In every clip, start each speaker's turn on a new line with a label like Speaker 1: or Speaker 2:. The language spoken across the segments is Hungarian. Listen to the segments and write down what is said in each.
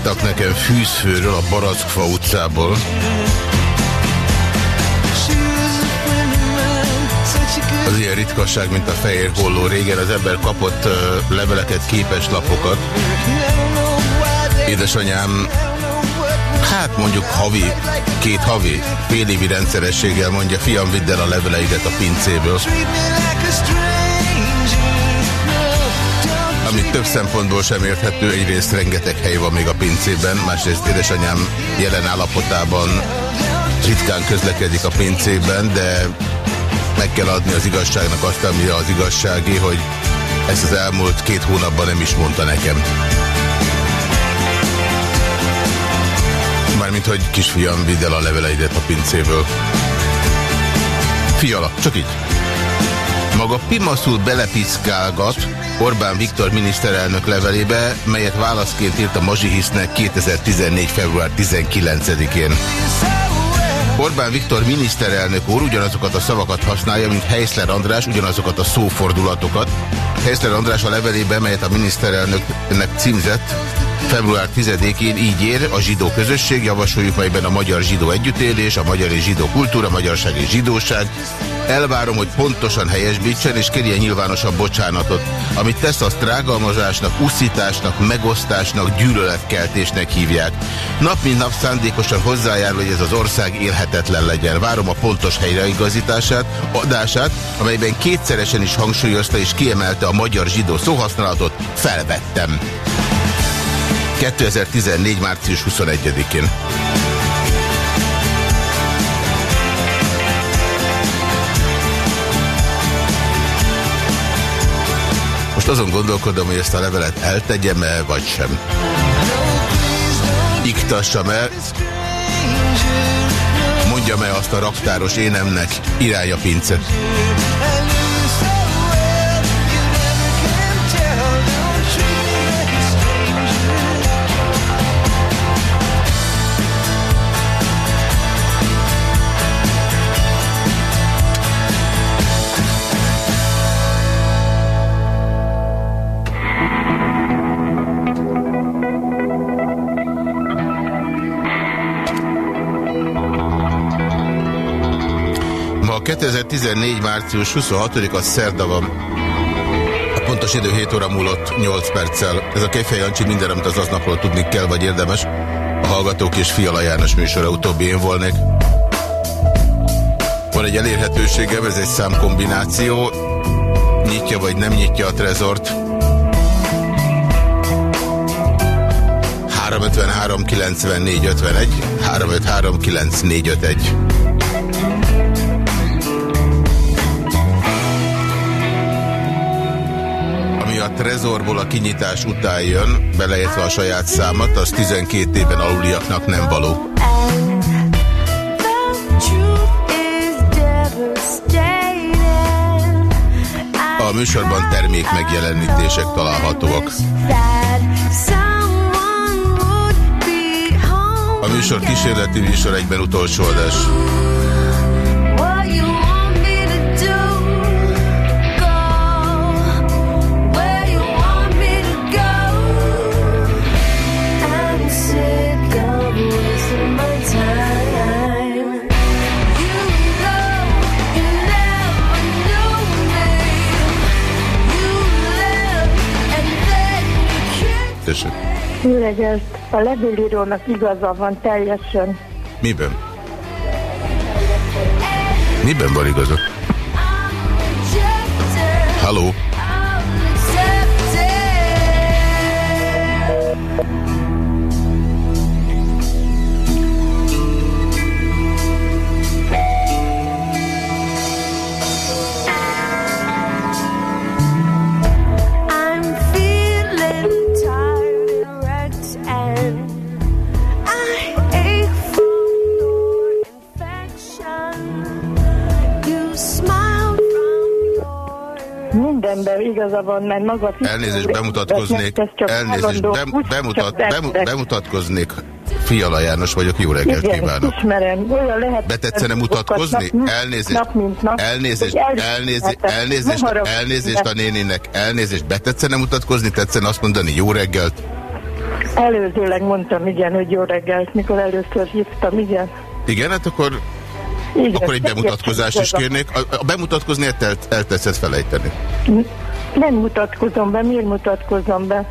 Speaker 1: Írtak nekem fűzfőről a Barackfa utcából. Az ilyen ritkaság, mint a fehér holló. Régen az ember kapott uh, leveleket, képeslapokat. Édesanyám, hát mondjuk havi, két havi, fél évi rendszerességgel mondja, fiam, vidd el a leveleidet a pincéből. Ami több szempontból sem érthető, egyrészt rengeteg hely van még a pincében, másrészt édesanyám jelen állapotában ritkán közlekedik a pincében, de meg kell adni az igazságnak azt, ami az igazsági, hogy ezt az elmúlt két hónapban nem is mondta nekem. Mármint, hogy kisfiam, vidd el a leveleidet a pincéből. Fiala, csak így. Maga pimaszul belepiszkálgat Orbán Viktor miniszterelnök levelébe, melyet válaszként írt a Mazsihisznek 2014. február 19-én. Orbán Viktor miniszterelnök úr ugyanazokat a szavakat használja, mint Heiszler András ugyanazokat a szófordulatokat. Heiszler András a levelében, melyet a miniszterelnöknek címzett, február 10-én így ér a zsidó közösség, javasoljuk melyben a magyar zsidó együttélés, a magyar és zsidó kultúra, magyarság és zsidóság. Elvárom, hogy pontosan helyesbítsen és kérje nyilvánosabb bocsánatot. Amit tesz, azt rágalmazásnak, uszításnak, megosztásnak, gyűlöletkeltésnek hívják. Nap mint nap szándékosan hozzájárul, hogy ez az ország élhetetlen legyen. Várom a pontos helyreigazítását, adását, amelyben kétszeresen is hangsúlyozta és kiemelte a magyar zsidó szóhasználatot, felvettem. 2014. március 21-én. Most azon gondolkodom, hogy ezt a levelet eltegyem-e, vagy sem. Iktassam-e, mondjam-e azt a raktáros énemnek, irány a pince. 2014. március 26-a szerda van. A pontos idő 7 óra múlott 8 perccel. Ez a Kejfej Jancsi minden, amit az aznapról tudni kell, vagy érdemes. A Hallgatók és Fiala János műsora utóbbi én volnék. Van egy elérhetőségem, ez egy számkombináció. Nyitja vagy nem nyitja a trezort. 353 94 51 353 9451 a trezorból a kinyitás után jön, beleértve a saját számat, az 12 éven aluliaknak nem való. A műsorban termék megjelenítések találhatóak. A műsor kísérleti műsor egyben utolsó adás.
Speaker 2: Reggelt! A levélírónak igaza van teljesen.
Speaker 1: Miben? Miben van igaza? Halló?
Speaker 2: Igaza van, mert maga...
Speaker 1: Elnézést, bemutatkoznék. Elnézést, bem, bemutat, bem, bemutatkoznék. Fiala János vagyok, jó reggelt
Speaker 2: Igen,
Speaker 1: kívánok.
Speaker 2: ismerem. Olyan lehet...
Speaker 1: Betetszene mutatkozni?
Speaker 2: Nap,
Speaker 1: elnézést,
Speaker 2: nap, mint nap,
Speaker 1: elnézést, elnézést, elnézést, elnézést a néninek, elnézést. Betetszene mutatkozni, tetszene azt mondani, jó reggelt?
Speaker 2: Előzőleg mondtam, igen, hogy jó reggelt, mikor először hívtam, igen.
Speaker 1: Igen, hát akkor, igen, akkor egy bemutatkozást is kérnék. A, a bemutatkozni el, elteszed felejteni.
Speaker 2: Nem mutatkozom be, miért mutatkozom be?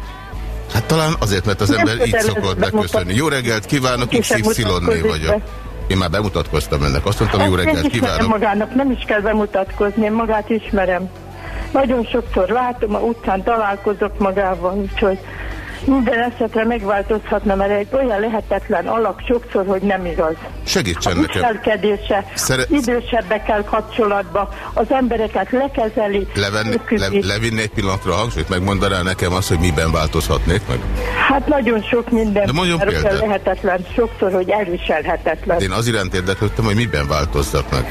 Speaker 1: Hát talán azért, mert az ember így szokott beköszönni. Jó reggelt kívánok, XY-név vagyok. Be. Én már bemutatkoztam ennek. Azt mondtam, jó reggelt kívánok.
Speaker 2: magának, nem is kell bemutatkozni, én magát ismerem. Nagyon sokszor látom, a utcán találkozok magával, úgyhogy minden esetre megváltozhatna, mert egy olyan lehetetlen alak sokszor, hogy nem igaz.
Speaker 1: Segítsen a nekem.
Speaker 2: Viselkedése, Szere... idősebbekkel kapcsolatban, az embereket lekezeli.
Speaker 1: Levenni, le, levinni egy pillanatra a hangsúlyt, megmondaná nekem azt, hogy miben változhatnék meg?
Speaker 2: Hát nagyon sok minden. De mondjon lehetetlen, sokszor, hogy elviselhetetlen. De
Speaker 1: én az iránt érdeklődtem, hogy miben változtak meg.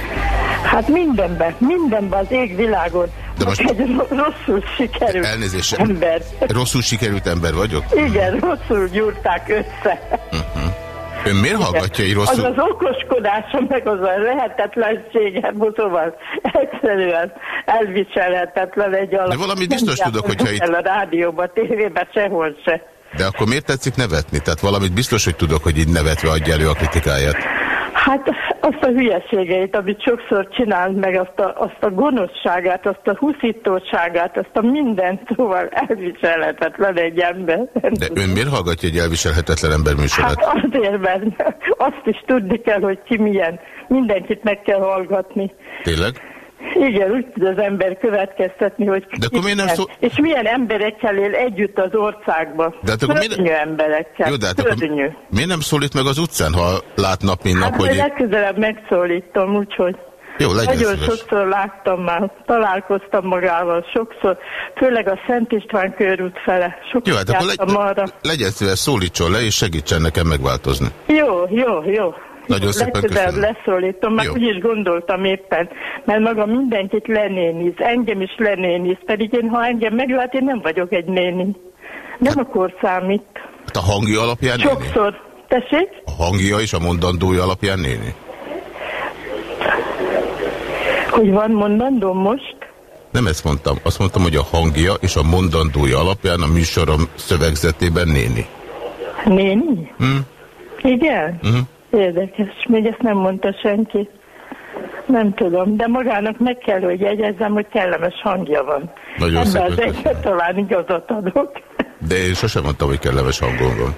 Speaker 2: Hát mindenben, mindenben az égvilágon. De most egy rosszul sikerült
Speaker 1: elnézést, ember. Rosszul sikerült ember vagyok?
Speaker 2: Igen, rosszul gyúrták össze. Uh
Speaker 1: -huh. Ön miért Igen. hallgatja így rosszul?
Speaker 2: Az az okoskodása, meg az a lehetetlensége, szóval egyszerűen elviselhetetlen egy alap.
Speaker 1: De valamit biztos tudok, hogyha itt...
Speaker 2: a rádióba, tévébe, sehol se.
Speaker 1: De akkor miért tetszik nevetni? Tehát valamit biztos, hogy tudok, hogy így nevetve adja elő a kritikáját.
Speaker 2: Hát azt a hülyeségeit, amit sokszor csinál, meg azt a, azt a gonoszságát, azt a huszítóságát, azt a mindent, szóval elviselhetetlen egy ember.
Speaker 1: De ön miért hallgatja egy elviselhetetlen ember műsorát?
Speaker 2: Hát azért, mert azt is tudni kell, hogy ki milyen. Mindenkit meg kell hallgatni.
Speaker 1: Tényleg?
Speaker 2: Igen, úgy tud az ember következtetni, hogy
Speaker 1: De akkor miért nem szó...
Speaker 2: és milyen emberekkel él együtt az országba. De hát akkor miért... emberekkel.
Speaker 1: Jó, de hát akkor miért nem szólít meg az utcán, ha lát nap, mint nap,
Speaker 2: hát,
Speaker 1: hogy...
Speaker 2: legközelebb megszólítom, úgyhogy...
Speaker 1: Jó, legyen
Speaker 2: Nagyon
Speaker 1: szíves.
Speaker 2: sokszor láttam már, találkoztam magával, sokszor, főleg a Szent István körút fele. Sokszor
Speaker 1: jó, hát akkor legy, arra. legyen szíves, szólítson le, és segítsen nekem megváltozni.
Speaker 2: Jó, jó, jó.
Speaker 1: Nagyon szépen köszönöm.
Speaker 2: leszólítom, már úgy is gondoltam éppen, mert maga mindenkit lenéniz, engem is lenéniz, pedig én, ha engem meglát, én nem vagyok egy néni. Nem hát, akkor számít.
Speaker 1: Hát a hangja alapján
Speaker 2: Sokszor. Néni? Tessék?
Speaker 1: A hangja és a mondandója alapján néni?
Speaker 2: Hogy van mondandó most?
Speaker 1: Nem ezt mondtam. Azt mondtam, hogy a hangja és a mondandója alapján a műsorom szövegzetében néni.
Speaker 2: Néni?
Speaker 1: Hm?
Speaker 2: Igen? Uh? -huh. Érdekes, még ezt nem mondta senki. Nem tudom, de magának meg kell, hogy jegyezzem, hogy kellemes hangja van.
Speaker 1: Nagyon
Speaker 2: Ebben az talán igazat adok.
Speaker 1: De én sosem mondtam, hogy kellemes hangom van.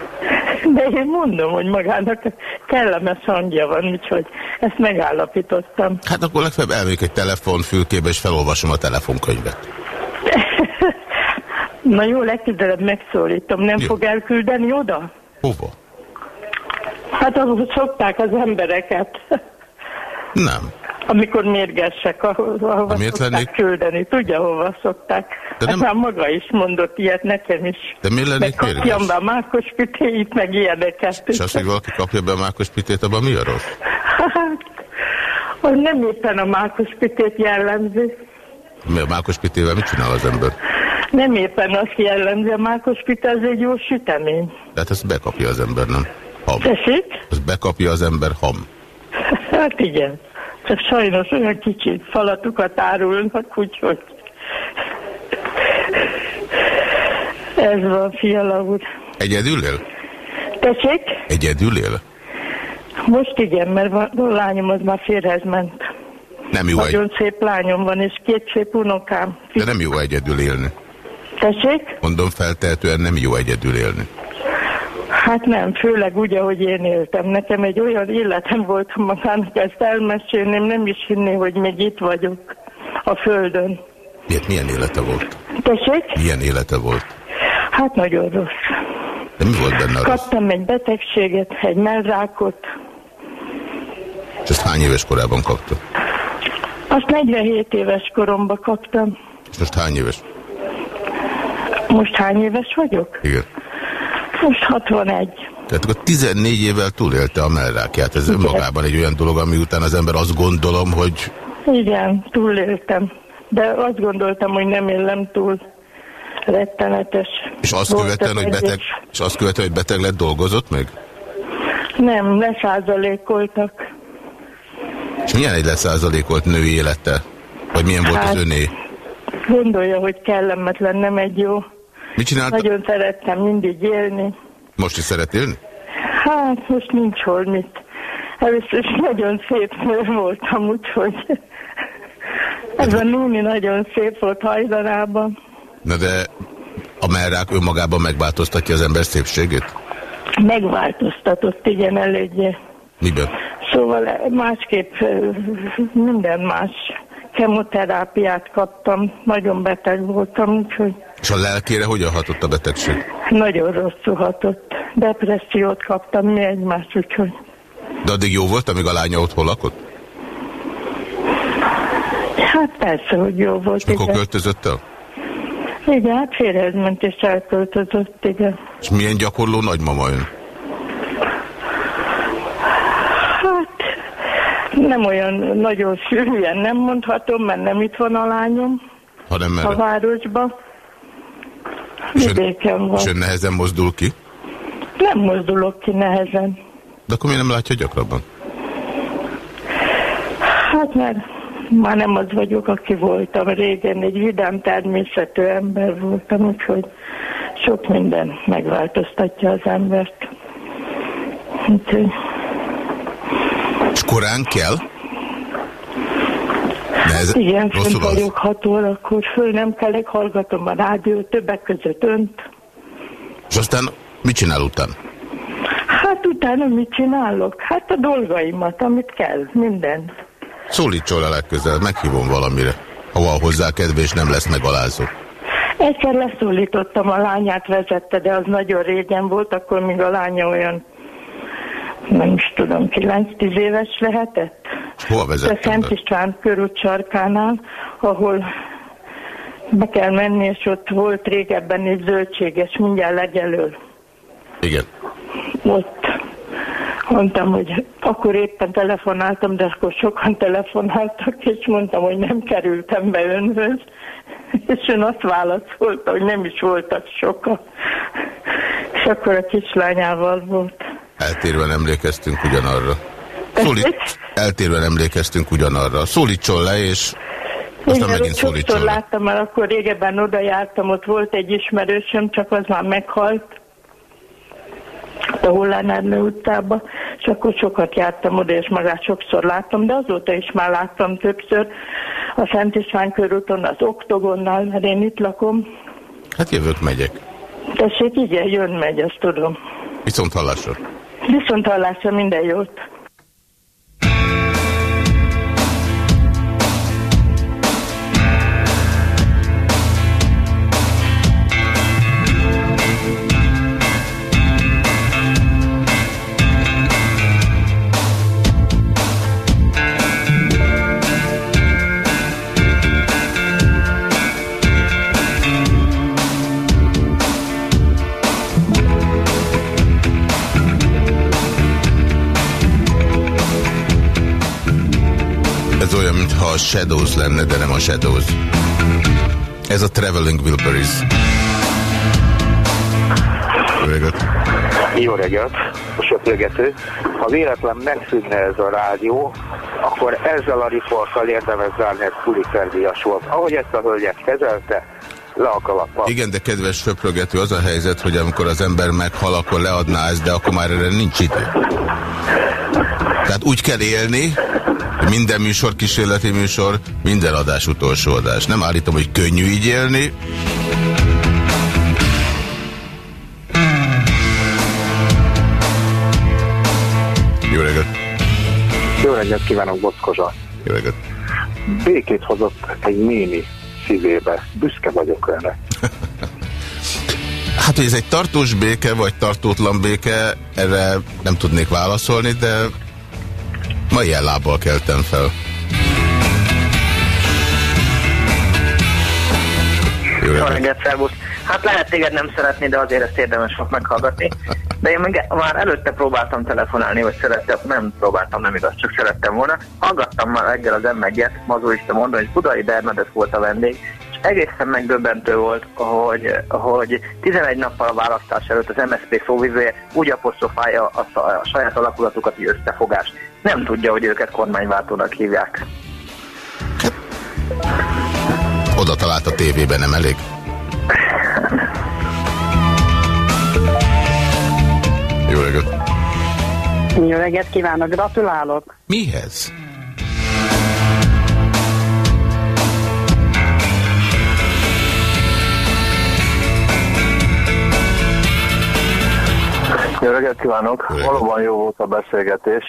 Speaker 2: De én mondom, hogy magának kellemes hangja van, úgyhogy ezt megállapítottam.
Speaker 1: Hát akkor legfeljebb elmegyek egy telefonfülkébe, és felolvasom a telefonkönyvet.
Speaker 2: Na jó, legközelebb megszólítom. Nem jó. fog elküldeni oda?
Speaker 1: Hova?
Speaker 2: Hát ahol szokták az embereket.
Speaker 1: Nem.
Speaker 2: Amikor mérgesek, ahova
Speaker 1: Miért
Speaker 2: szokták
Speaker 1: lennék?
Speaker 2: küldeni. Tudja, hova szokták. De nem... Hát már maga is mondott ilyet nekem is.
Speaker 1: De miért lennék
Speaker 2: mérges? Kapjam be a mákos pitéit, meg ilyeneket.
Speaker 1: És azt, hogy valaki kapja be a mákos pitét, abban mi a rossz?
Speaker 2: Hát, az nem éppen a mákos pitét jellemző.
Speaker 1: Mi a mákos pitével mit csinál az ember?
Speaker 2: Nem éppen azt jellemző, a mákos pite az egy jó sütemény.
Speaker 1: Tehát ezt bekapja az ember, nem? Ham.
Speaker 2: Tessék?
Speaker 1: Azt bekapja az ember ham.
Speaker 2: Hát igen. Csak sajnos olyan kicsit falatukat árulnak, úgyhogy... Ez van, fiala úr.
Speaker 1: Egyedül él?
Speaker 2: Tessék?
Speaker 1: Egyedül él?
Speaker 2: Most igen, mert a lányom az már férhez ment.
Speaker 1: Nem jó
Speaker 2: Nagyon egy... szép lányom van, és két szép unokám.
Speaker 1: De nem jó egyedül élni.
Speaker 2: Tessék?
Speaker 1: Mondom, feltehetően nem jó egyedül élni.
Speaker 2: Hát nem, főleg úgy, ahogy én éltem. Nekem egy olyan életem volt magának, ezt elmesélném, nem is hinné, hogy még itt vagyok a Földön.
Speaker 1: Miért, milyen élete volt?
Speaker 2: Tessék?
Speaker 1: Milyen élete volt?
Speaker 2: Hát nagyon rossz.
Speaker 1: De mi volt benne
Speaker 2: Kaptam
Speaker 1: rossz?
Speaker 2: egy betegséget, egy mellrákot.
Speaker 1: És ezt hány éves korában kapta?
Speaker 2: Azt 47 éves koromban kaptam.
Speaker 1: És most hány éves?
Speaker 2: Most hány éves vagyok?
Speaker 1: Igen.
Speaker 2: Most 61.
Speaker 1: Tehát akkor 14 évvel túlélte a mellrákját. Ez Igen. önmagában egy olyan dolog, ami után az ember azt gondolom, hogy...
Speaker 2: Igen, túléltem. de azt gondoltam, hogy nem élem túl rettenetes.
Speaker 1: És azt követően, hogy beteg, és azt követően, hogy beteg lett, dolgozott meg?
Speaker 2: Nem, leszázalékoltak.
Speaker 1: És milyen egy leszázalékolt női élete? Vagy milyen volt hát, az öné?
Speaker 2: Gondolja, hogy kellemetlen, nem egy jó.
Speaker 1: Mit csinálta?
Speaker 2: Nagyon szerettem mindig élni.
Speaker 1: Most is szeret élni?
Speaker 2: Hát, most nincs hol mit. Először is nagyon szép nő voltam, úgyhogy ez a Núni nagyon szép volt hajdanában.
Speaker 1: Na de a merrák önmagában megváltoztatja az ember szépségét?
Speaker 2: Megváltoztatott, igen, eléggé.
Speaker 1: Miben?
Speaker 2: Szóval másképp minden más. Kemoterápiát kaptam, nagyon beteg voltam, úgyhogy...
Speaker 1: És a lelkére hogyan hatott a betegség?
Speaker 2: Nagyon rosszul hatott. Depressziót kaptam, mi egymás, úgyhogy...
Speaker 1: De addig jó volt, amíg a lánya otthon lakott?
Speaker 2: Hát persze, hogy jó volt.
Speaker 1: És mikor igen. költözött el?
Speaker 2: Igen, hát férhez ment és elköltözött, igen.
Speaker 1: És milyen gyakorló nagymama ön?
Speaker 2: Hát nem olyan nagyon sűrűen nem mondhatom, mert nem itt van a lányom.
Speaker 1: Hanem
Speaker 2: merre? A városban. Vidéken van.
Speaker 1: És ön nehezen mozdul ki?
Speaker 2: Nem mozdulok ki nehezen.
Speaker 1: De akkor miért nem látja gyakrabban?
Speaker 2: Hát mert már nem az vagyok, aki voltam régen, egy vidám természetű ember voltam, úgyhogy sok minden megváltoztatja az embert. Úgyhogy...
Speaker 1: És korán kell?
Speaker 2: Ez Igen, fönt vagyok hat órakor, föl nem kellek, hallgatom a rádió, többek között önt.
Speaker 1: És aztán mit csinál utána?
Speaker 2: Hát utána mit csinálok? Hát a dolgaimat, amit kell, minden.
Speaker 1: Szólítson le legközelebb, meghívom valamire, ha van hozzá kedve és nem lesz megalázó.
Speaker 2: Egyszer leszólítottam, a lányát vezette, de az nagyon régen volt, akkor még a lánya olyan, nem is tudom, 9-10 éves lehetett.
Speaker 1: Hova vezettem?
Speaker 2: A Szent István körút sarkánál, ahol be kell menni, és ott volt régebben egy zöldséges, mindjárt legelől.
Speaker 1: Igen.
Speaker 2: Ott mondtam, hogy akkor éppen telefonáltam, de akkor sokan telefonáltak, és mondtam, hogy nem kerültem be önhöz. És ön azt válaszolta, hogy nem is voltak sokan. És akkor a kislányával volt.
Speaker 1: Eltérve emlékeztünk ugyanarra. Szólít, eltérve emlékeztünk ugyanarra. Szólítson le, és aztán Igen, megint szólítson le.
Speaker 2: láttam, mert akkor régebben oda jártam, ott volt egy ismerősöm, csak az már meghalt a Hullán Ernő utcába, és akkor sokat jártam oda, és magát sokszor láttam, de azóta is már láttam többször a Szent István körúton, az Oktogonnál, mert én itt lakom.
Speaker 1: Hát jövök, megyek.
Speaker 2: Tessék, igen, jön, megy, azt tudom.
Speaker 1: Viszont hallásra.
Speaker 2: Viszont hallásra, minden jót.
Speaker 1: A Shadows lenne, de nem a Shadows. Ez a Traveling Wilburys.
Speaker 3: Jó reggelt! Jó reggelt, a söprögető. Ha véletlen megszűnne ez a rádió, akkor ezzel a riporttal érdemes zárni, ez Pulitzer díjas volt. Ahogy ezt a hölgyet kezelte, le a kalappal.
Speaker 1: Igen, de kedves söprögető, az a helyzet, hogy amikor az ember meghal, akkor leadná ezt, de akkor már erre nincs idő. Tehát úgy kell élni, minden műsor kísérleti műsor, minden adás utolsó adás. Nem állítom, hogy könnyű így élni. Jó reggelt!
Speaker 3: Jó reggelt kívánok, Bockozsa!
Speaker 1: Jó reggelt!
Speaker 3: Békét hozott egy néni szívébe. Büszke vagyok erre.
Speaker 1: Hát, hogy ez egy tartós béke, vagy tartótlan béke, erre nem tudnék válaszolni, de Ma ilyen lábbal keltem fel.
Speaker 3: Jó
Speaker 4: reggelt, szervusz. Hát lehet téged nem szeretni, de azért ezt érdemes volt meghallgatni. De én meg már előtte próbáltam telefonálni, vagy szerettem, nem próbáltam, nem igaz, csak szerettem volna. Hallgattam már reggel az M1-et, Mazurista mondani, hogy Budai Bernadett volt a vendég, és egészen megdöbbentő volt, hogy, hogy 11 nappal a választás előtt az MSZP szóvivője úgy apostrofálja a, a saját alakulatukat, hogy összefogás. Nem tudja, hogy őket kormányváltónak hívják.
Speaker 1: Oda talált a tévében, nem elég? Jó reggelt!
Speaker 5: Jó reggelt kívánok, gratulálok!
Speaker 1: Mihez?
Speaker 6: Jó reggelt kívánok! Valóban jó volt a beszélgetés.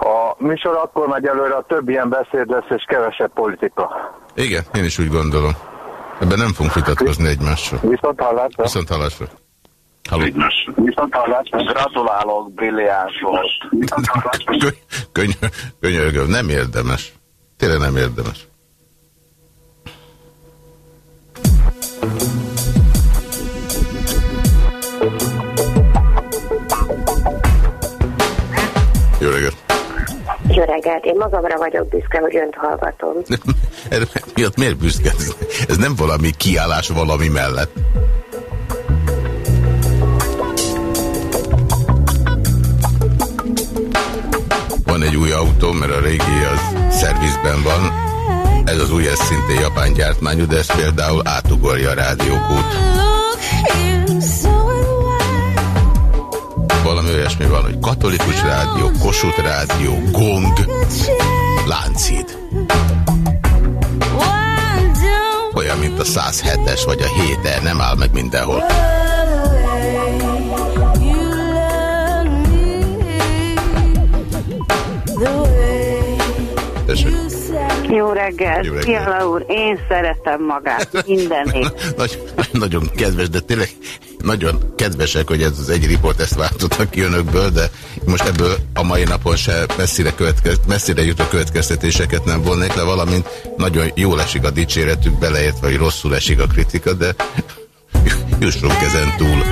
Speaker 6: A műsor akkor megy előre, a több ilyen beszéd lesz, és kevesebb politika.
Speaker 1: Igen, én is úgy gondolom. Ebben nem fogunk vitatkozni egymással.
Speaker 6: Viszont hallásra.
Speaker 1: Viszont hallásra.
Speaker 6: Halló. Viszont hallásra. Gratulálok, brilliáns volt.
Speaker 1: Könyörgöm, nem érdemes. Tényleg nem érdemes. Jó
Speaker 7: Jó reggelt, én magamra vagyok büszke, hogy önt hallgatom.
Speaker 1: Miatt miért büszke? Ez nem valami kiállás valami mellett. Van egy új autó, mert a régi az szervizben van. Ez az új, ez szintén japán gyártmányú, de ez például átugorja a rádiókút. Valami olyasmi van, hogy katolikus rádió, Kossuth rádió, gong, láncid. Olyan, mint a 107-es vagy a 7 nem áll meg mindenhol. Tessék.
Speaker 5: Jó reggelt,
Speaker 1: Jó reggelt.
Speaker 5: Fiala úr, én szeretem magát, mindenét.
Speaker 1: Nagy, nagyon kedves, de tényleg nagyon kedvesek, hogy ez az egy riport ezt váltottak ki önökből, de most ebből a mai napon se messzire, következ, messzire jutó következtetéseket nem vonnék le, valamint nagyon jól esik a dicséretük, beleértve, hogy rosszul esik a kritika, de jussunk ezen túl.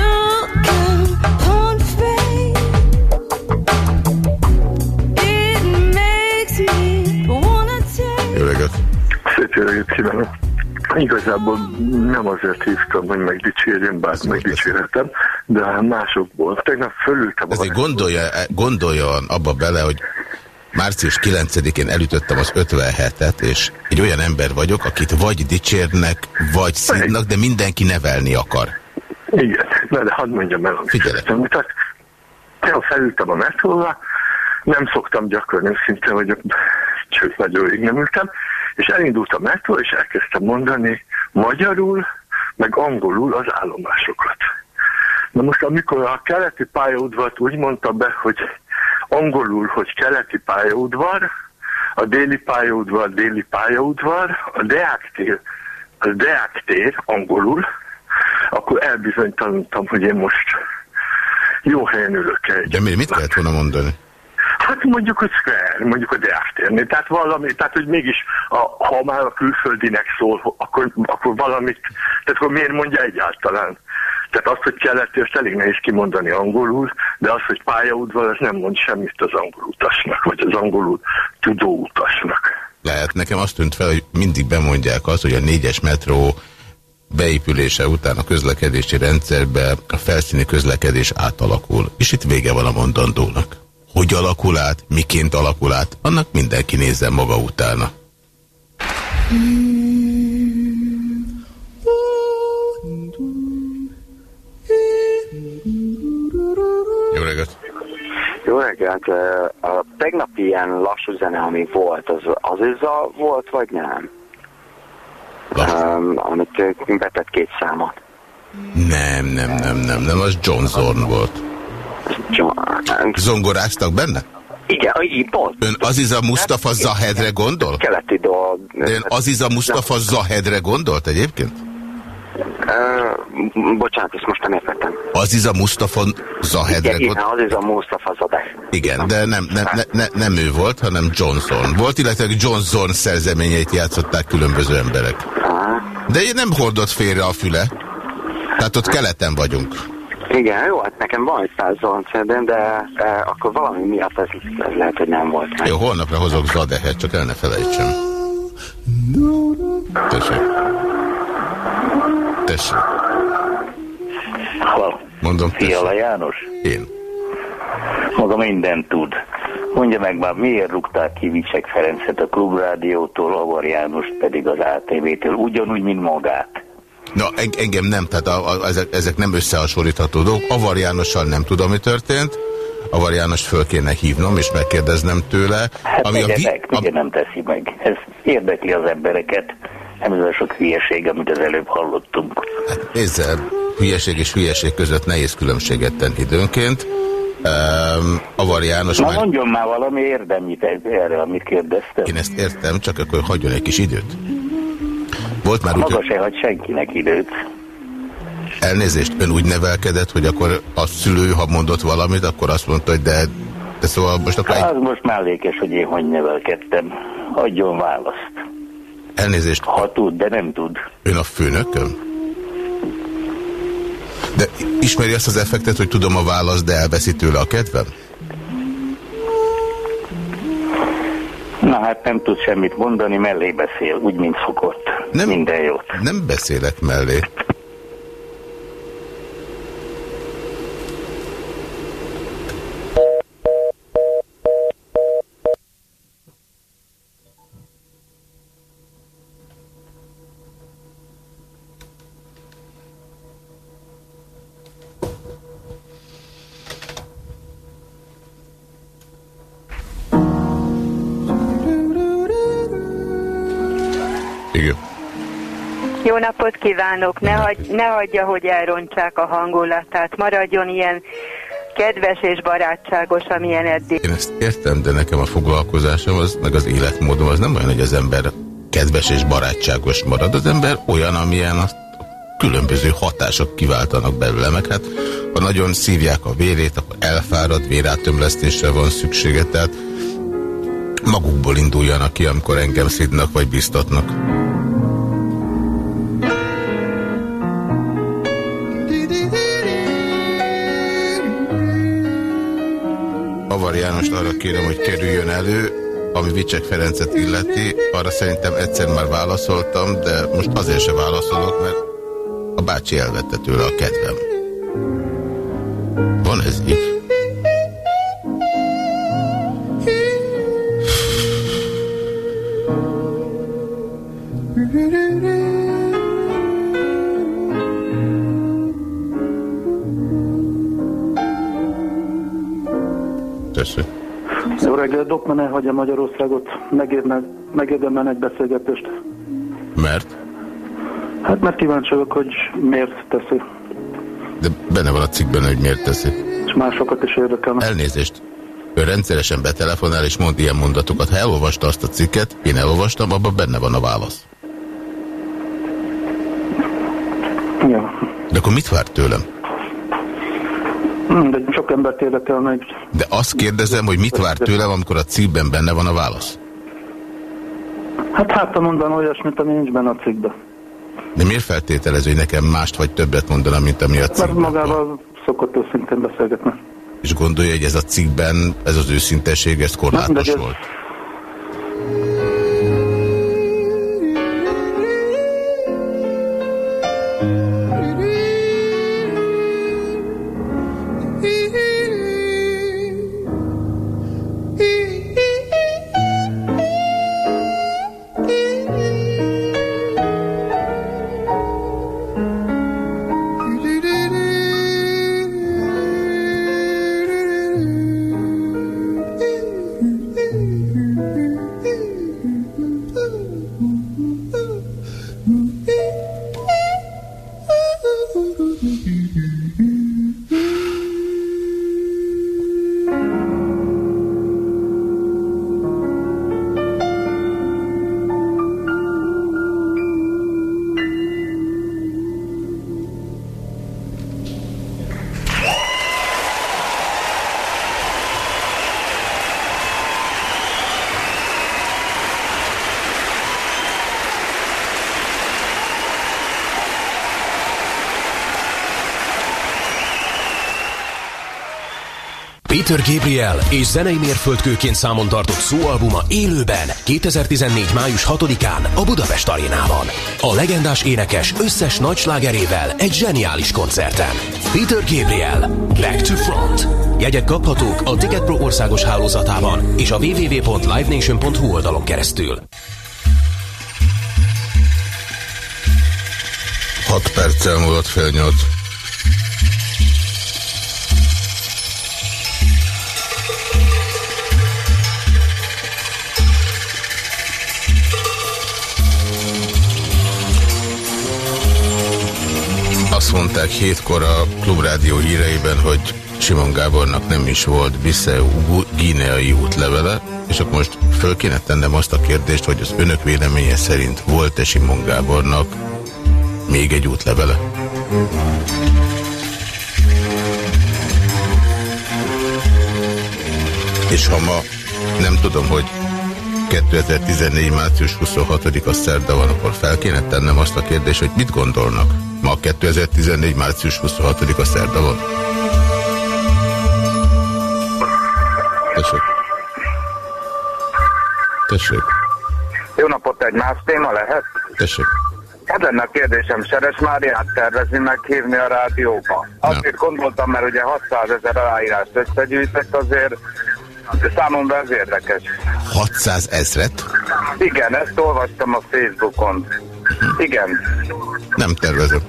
Speaker 6: Kívánok! Igazából nem azért hívtam, hogy megdicsérjem, bár megdicsérhetem, de másokból. Tegnap fölültem
Speaker 1: Ezért gondolja, gondoljon abba bele, hogy március 9-én elütöttem az 57-et, és egy olyan ember vagyok, akit vagy dicsérnek, vagy szívnak, de mindenki nevelni akar.
Speaker 6: Igen, na de hadd mondjam el, amit
Speaker 1: Figyelek.
Speaker 6: Tehát tegnap felültem a metróra, nem szoktam gyakorni, őszinte vagyok, csak nagyon rég nem ültem, és elindult a metró, és elkezdtem mondani magyarul, meg angolul az állomásokat. Na most, amikor a keleti pályaudvart úgy mondta be, hogy angolul, hogy keleti pályaudvar, a déli pályaudvar, déli pályaudvar, a Deák a Deák angolul, akkor elbizonytalanodtam, hogy én most jó helyen ülök egy.
Speaker 1: De mi, mit kellett volna mondani?
Speaker 6: Hát mondjuk a Square, mondjuk Deák térnél. Tehát valami, tehát hogy mégis, a, ha már a külföldinek szól, akkor, akkor valamit, tehát akkor miért mondja egyáltalán? Tehát azt, hogy keleti, azt elég nehéz kimondani angolul, de az, hogy pályaudvar, az nem mond semmit az angol utasnak, vagy az angolul tudó utasnak.
Speaker 1: Lehet, nekem azt tűnt fel, hogy mindig bemondják azt, hogy a négyes metró beépülése után a közlekedési rendszerbe a felszíni közlekedés átalakul. És itt vége van a mondandónak. Hogy alakul át, miként alakul át, annak mindenki nézzen maga utána. Jó reggelt!
Speaker 8: Jó reggelt! A tegnapi ilyen lassú zene, ami volt, az az a volt, vagy nem? Um, amit betett két számot.
Speaker 1: Nem, nem, nem, nem, nem, az John Zorn volt. Zongoráztak benne?
Speaker 8: igen, így pont.
Speaker 1: Ön Aziza Mustafa Zahedre gondol?
Speaker 8: Keleti.
Speaker 1: De ön Aziza Mustafa Zahedre gondolt egyébként?
Speaker 8: Uh, bocsánat, ezt most nem értettem.
Speaker 1: Aziza Mustafa Zahedre
Speaker 8: Igen, igen,
Speaker 1: gondolt?
Speaker 8: az is a Mustafa Zadeh.
Speaker 1: Igen, de nem, nem, ne, ne, nem ő volt, hanem Johnson. Volt, illetve Johnson szerzeményeit játszották különböző emberek. De nem hordott félre a füle. Tehát ott keleten vagyunk.
Speaker 8: Igen, jó, hát nekem van egy 180 cm, de e, akkor valami miatt ez, ez lehet, hogy nem volt
Speaker 1: meg. Jó, holnapra hozok zadehet, csak el ne felejtsem. Tessék. Tessék.
Speaker 9: Halló.
Speaker 1: Mondom,
Speaker 9: Fiala János?
Speaker 1: Én.
Speaker 9: Maga mindent tud. Mondja meg már, miért rúgták ki Vicsek Ferencet a Klubrádiótól, Avar János pedig az ATV-től, ugyanúgy, mint magát?
Speaker 1: Na, engem nem, tehát a, a, ezek, ezek nem összehasonlítható dolgok. Avar Jánossal nem tudom, mi történt. Avar Jánost föl kéne hívnom, és megkérdeznem tőle.
Speaker 9: Hát ami a vi... meg, nem teszi meg. Ez érdekli az embereket. Nem ez a sok hülyeség, amit az előbb hallottunk.
Speaker 1: Hát nézze, hülyeség és hülyeség között nehéz különbséget tenni időnként. Um, Avar János
Speaker 9: Na már... mondjon már valami érdemit erre, amit kérdeztem.
Speaker 1: Én ezt értem, csak akkor hagyjon egy kis időt. Volt már
Speaker 9: Maga úgy, se hagy senkinek időt.
Speaker 1: Elnézést, ön úgy nevelkedett, hogy akkor a szülő, ha mondott valamit, akkor azt mondta, hogy de, de szóval most akkor...
Speaker 9: Egy... Az most mellékes, hogy én hogy nevelkedtem. Adjon választ.
Speaker 1: Elnézést.
Speaker 9: Ha tud, de nem tud.
Speaker 1: Ön a főnököm? De ismeri azt az effektet, hogy tudom a választ, de elveszi tőle a kedvem?
Speaker 9: Na hát nem tud semmit mondani, mellé beszél, úgy, mint szokott. Nem, Minden jót.
Speaker 1: Nem beszélek mellé.
Speaker 5: Napot kívánok! Ne, hagy, ne hagyja, hogy elrontsák a hangulatát. Maradjon ilyen kedves és barátságos, amilyen eddig.
Speaker 1: Én ezt értem, de nekem a foglalkozásom, az, meg az életmódom az nem olyan, hogy az ember kedves és barátságos marad. Az ember olyan, amilyen azt különböző hatások kiváltanak belőle, meg hát ha nagyon szívják a vérét, akkor elfárad, vérátömlesztésre van szüksége, tehát magukból induljanak ki, amikor engem szidnak vagy biztatnak. Jánost arra kérem, hogy kerüljön elő, ami Vicsek Ferencet illeti. Arra szerintem egyszer már válaszoltam, de most azért se válaszolok, mert a bácsi elvette tőle a kedvem. Van ez így?
Speaker 10: Dokman elhagyja Magyarországot, megérne, megérdemel egy beszélgetést.
Speaker 1: Mert?
Speaker 10: Hát mert kíváncsi vagyok, hogy miért teszi.
Speaker 1: De benne van a cikkben, hogy miért teszi.
Speaker 10: És másokat is érdekelne.
Speaker 1: Elnézést. Ő rendszeresen betelefonál és mond ilyen mondatokat. Ha elolvasta azt a cikket, én elolvastam, abban benne van a válasz.
Speaker 10: Ja.
Speaker 1: De akkor mit várt tőlem?
Speaker 10: Hmm, de sok embert érdekel meg.
Speaker 1: De azt kérdezem, hogy mit vár tőlem, amikor a cikkben benne van a válasz?
Speaker 10: Hát hát mondanom olyasmit, ami nincs benne a cikkben.
Speaker 1: De miért feltételező, hogy nekem mást vagy többet mondana, mint ami a cikkben
Speaker 10: Mert magával szokott őszintén beszélgetni.
Speaker 1: És gondolja, hogy ez a cikkben, ez az őszintesség, ez korlátos ez... volt?
Speaker 11: Peter Gabriel és zenei mérföldkőként számon tartott szóalbuma élőben 2014. május 6-án a Budapest arénában. A legendás énekes összes nagy slágerével egy zseniális koncerten. Peter Gabriel, Back to Front. Jegyek kaphatók a Ticketpro országos hálózatában és a www.livenation.hu oldalon keresztül.
Speaker 1: 6 perccel múlott fél nyolc. Mondták hétkor a Klubrádió híreiben, hogy Simon Gábornak nem is volt Bissau Gineai útlevele, és akkor most föl kéne tennem azt a kérdést, hogy az önök véleménye szerint volt-e Simon Gábornak még egy útlevele? És ha ma nem tudom, hogy 2014. március 26-a szerda van, akkor fel kéne tennem azt a kérdést, hogy mit gondolnak? Ma 2014. március 26-a szerda van? Tessék. Tessék.
Speaker 12: Jó napot, egy más téma lehet?
Speaker 1: Tessék.
Speaker 12: Ez lenne a kérdésem, Seres Máriát tervezni meghívni a rádióba. Azért gondoltam, mert ugye 600 ezer aláírást összegyűjtett, azért számomra ez érdekes.
Speaker 1: 600 ezret?
Speaker 12: Igen, ezt olvastam a Facebookon. Igen.
Speaker 1: Nem tervezem.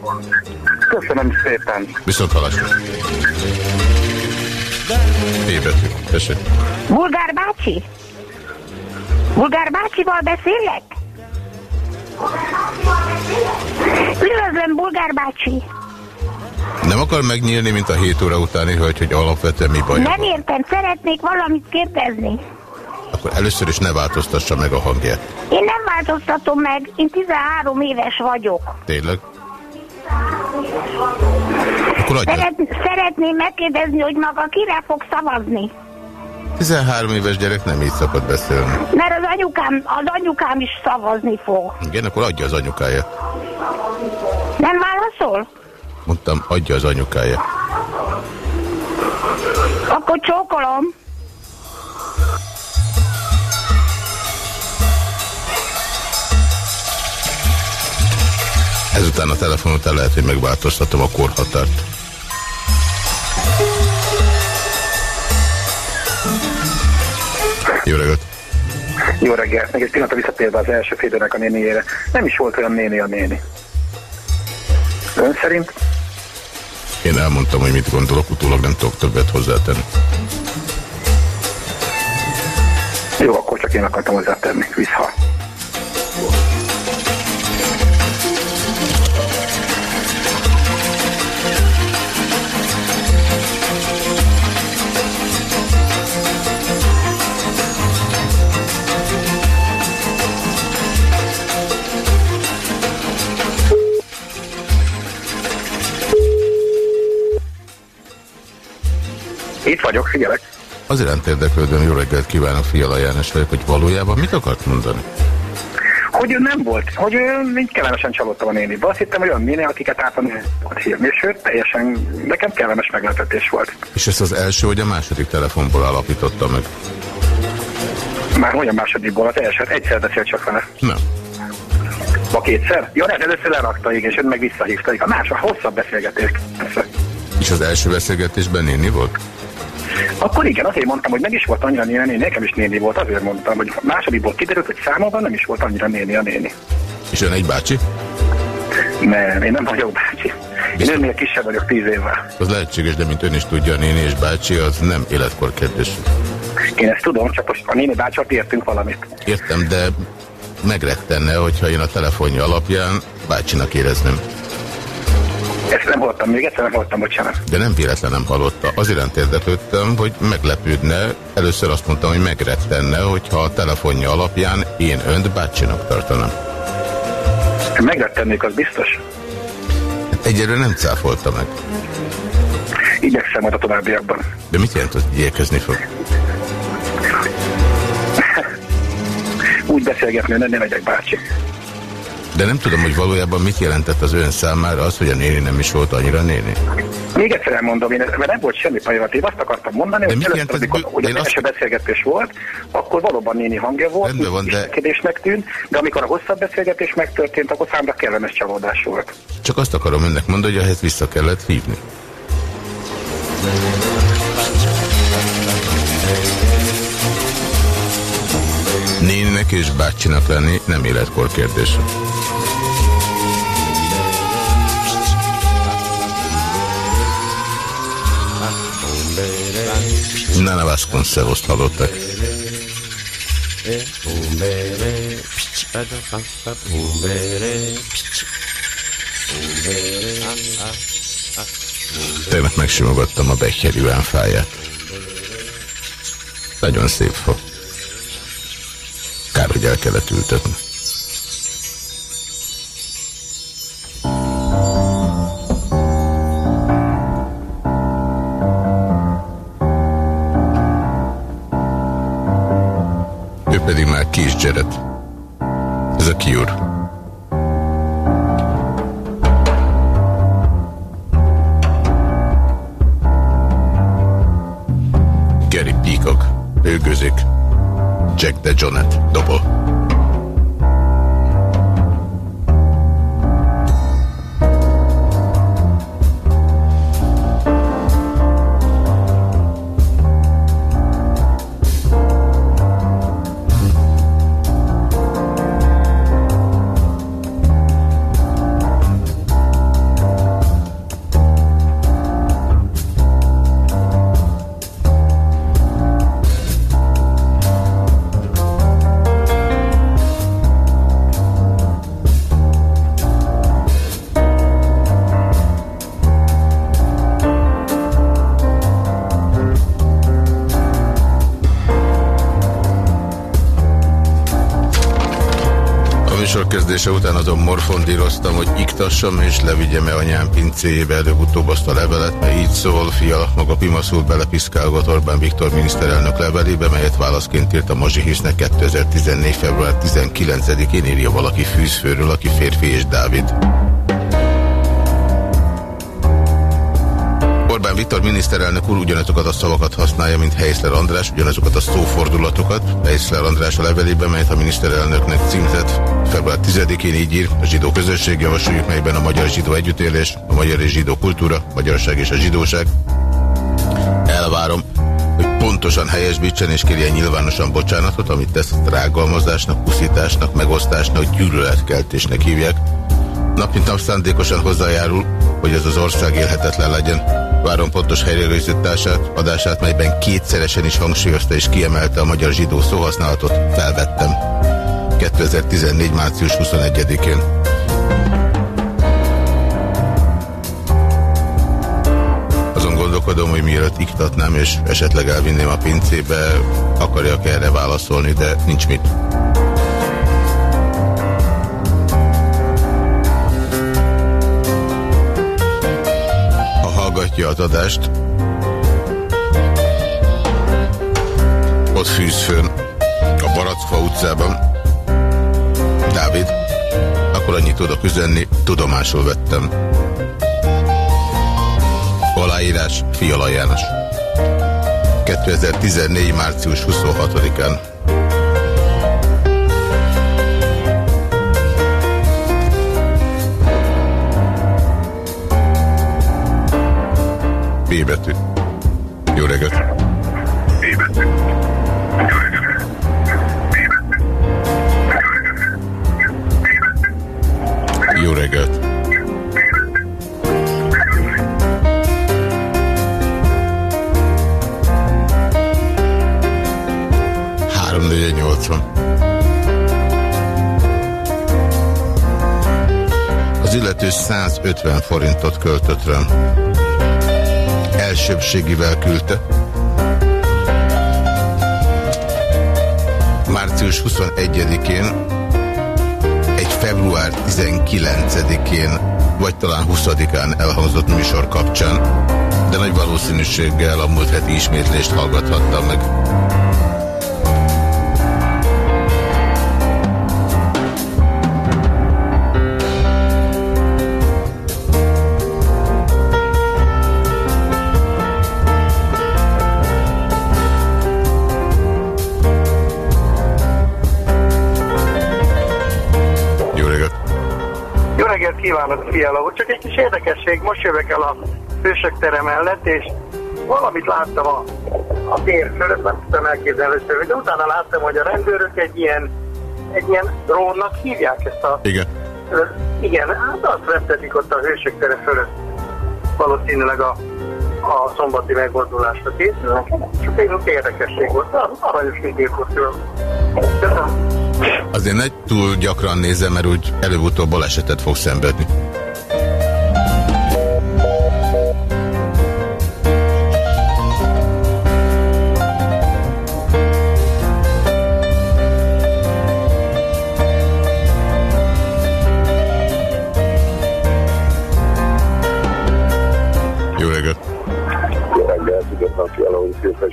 Speaker 12: Köszönöm szépen.
Speaker 1: Viszont halasra. Ébetű, tessék.
Speaker 13: Bulgár bácsi? Bulgár bácsival beszélek? Üdvözlöm, Bulgár bácsi!
Speaker 1: Nem akar megnyílni, mint a 7 óra utáni hölgy, hogy alapvetően mi baj
Speaker 13: Nem értem, szeretnék valamit kérdezni.
Speaker 1: Akkor először is ne változtassa meg a hangját.
Speaker 13: Én nem változtatom meg, én 13 éves vagyok.
Speaker 1: Tényleg? Akkor adja.
Speaker 13: Szeret, szeretném megkérdezni, hogy maga kire fog szavazni?
Speaker 1: 13 éves gyerek nem így szokott beszélni.
Speaker 13: Mert az anyukám, az anyukám is szavazni fog.
Speaker 1: Igen, akkor adja az anyukáját.
Speaker 13: Nem válaszol?
Speaker 1: Mondtam, adja az anyukáját.
Speaker 13: Akkor csókolom.
Speaker 1: Ezután a telefon után lehet, hogy megváltoztatom a korhatárt. Jó reggelt!
Speaker 14: Jó reggelt! Még egy pillanatra visszatérve az első félőnek a néniére. Nem is volt olyan néni a néni. Ön szerint?
Speaker 1: Én elmondtam, hogy mit gondolok, utólag nem tudok többet hozzátenni.
Speaker 14: Jó, akkor csak én akartam hozzátenni. Vissza. Vagyok, figyelek.
Speaker 1: Az iránt érdeklődöm, jó reggelt kívánok, Fiala János vagyok, hogy valójában mit akart mondani?
Speaker 14: Hogy ő nem volt, hogy ő mind kellemesen csalódtam a nénibe. Azt hittem, hogy olyan néni, akiket át a hívni, és ő teljesen, nekem kellemes meglepetés volt.
Speaker 1: És ezt az első, hogy a második telefonból alapította meg?
Speaker 14: Már hogy a másodikból, az első, egyszer beszélt csak vele.
Speaker 1: Nem.
Speaker 14: Ma kétszer? Jó, hát először lerakta, igen, és ön meg visszahívta. A másod, hosszabb beszélgetés.
Speaker 1: És az első beszélgetésben néni volt?
Speaker 14: Akkor igen, azért mondtam, hogy meg is volt annyira néni, nekem is néni volt, azért mondtam, hogy másodikból kiderült, hogy számomra nem is volt annyira néni a néni.
Speaker 1: És ön egy bácsi?
Speaker 14: Nem, én nem vagyok bácsi. Én önnél kisebb vagyok tíz évvel.
Speaker 1: Az lehetséges, de mint ön is tudja, a néni és bácsi az nem életkor kérdés.
Speaker 14: Én ezt tudom, csak most a néni bácsat értünk valamit.
Speaker 1: Értem, de megrettenne, hogyha én a telefonja alapján bácsinak érezném.
Speaker 14: Ezt nem hallottam, még egyszer nem hallottam, bocsánat.
Speaker 1: De nem véletlen nem hallotta. Az iránt érdeklődtem, hogy meglepődne. Először azt mondtam, hogy megrettenne, hogyha a telefonja alapján én önt bácsinak tartanám.
Speaker 14: Megrettennék, az biztos.
Speaker 1: Hát egyelőre nem cáfolta meg.
Speaker 14: Igyekszem majd a továbbiakban.
Speaker 1: De mit jelent, hogy igyekezni fog?
Speaker 14: Úgy beszélgetni, hogy nem legyek bácsi.
Speaker 1: De nem tudom, hogy valójában mit jelentett az ön számára az, hogy a néni nem is volt annyira néni.
Speaker 14: Még egyszer elmondom, én, mert nem volt semmi pejoratív, azt akartam mondani, de hogy először, amikor ugye az első beszélgetés volt, akkor valóban néni hangja volt, Rendben van, de... tűnt, de amikor a hosszabb beszélgetés megtörtént, akkor számra kellemes csalódás volt.
Speaker 1: Csak azt akarom önnek mondani, hogy ehhez vissza kellett hívni. Néninek és bácsinak lenni nem életkor kérdése. Nana Vasconcelos-t hallottak. Tegnap megsimogattam a Becher fáját. Nagyon szép fa. Kár, hogy el kellett ültetni. Ő pedig már kis Jared. Ez a Cure. Gary Peacock. Ő gözik. Jack de Jonet dobol. Kezdése után azon morfondíroztam, hogy iktassam és levigyem-e anyám pincéjébe előbb-utóbb azt a levelet, mert így szól, fia, maga pimaszul belepiszkálgat Orbán Viktor miniszterelnök levelébe, melyet válaszként írt a Mazsihisznek 2014. február 19-én írja valaki fűzfőről, aki férfi és Dávid. Orbán Viktor miniszterelnök úr ugyanazokat a szavakat használja, mint Heisler András, ugyanazokat a szófordulatokat. Heisler András a levelében, melyet a miniszterelnöknek címzett február 10-én így ír, a zsidó közösség javasoljuk, melyben a magyar zsidó együttélés, a magyar és zsidó kultúra, magyarság és a zsidóság. Elvárom, hogy pontosan helyesbítsen és kérjen nyilvánosan bocsánatot, amit tesz rágalmazásnak, puszításnak, megosztásnak, gyűlöletkeltésnek hívják. Nap mint nap szándékosan hozzájárul, hogy ez az ország élhetetlen legyen. Várom pontos helyreigazítását, adását, melyben kétszeresen is hangsúlyozta és kiemelte a magyar zsidó szóhasználatot, felvettem. 2014. március 21-én. Azon gondolkodom, hogy mielőtt iktatnám és esetleg elvinném a pincébe, akarjak erre válaszolni, de nincs mit. Hallgatja az adást. Ott fűz fönn a Barackfa utcában. Dávid, akkor annyit tudok üzenni, tudomásul vettem. Aláírás Fiala János. 2014. március 26-án. B betű. Jó reggelt! B betű. Jó reggelt! Jó reggelt! Három, négy, nyolcvan. Az illető 150 forintot költött rám elsőbségével küldte. Március 21-én, egy február 19-én, vagy talán 20-án elhangzott műsor kapcsán, de nagy valószínűséggel a múlt heti ismétlést hallgathattam meg.
Speaker 15: Kívánok, Fiala úr! Csak egy kis érdekesség, most jövök el a Hősök tere mellett, és valamit láttam a, a tér fölött, nem tudtam elképzelni de utána láttam, hogy a rendőrök egy ilyen, egy ilyen drónnak hívják ezt a...
Speaker 1: Igen.
Speaker 15: Igen, hát azt vettetik ott a Hősök tere fölött valószínűleg a, a szombati megmozdulásra készülnek. Csak egy érdekesség volt, aranyos vidékot Köszönöm.
Speaker 1: Azért ne túl gyakran nézem, mert úgy előbb-utóbb balesetet fog szenvedni.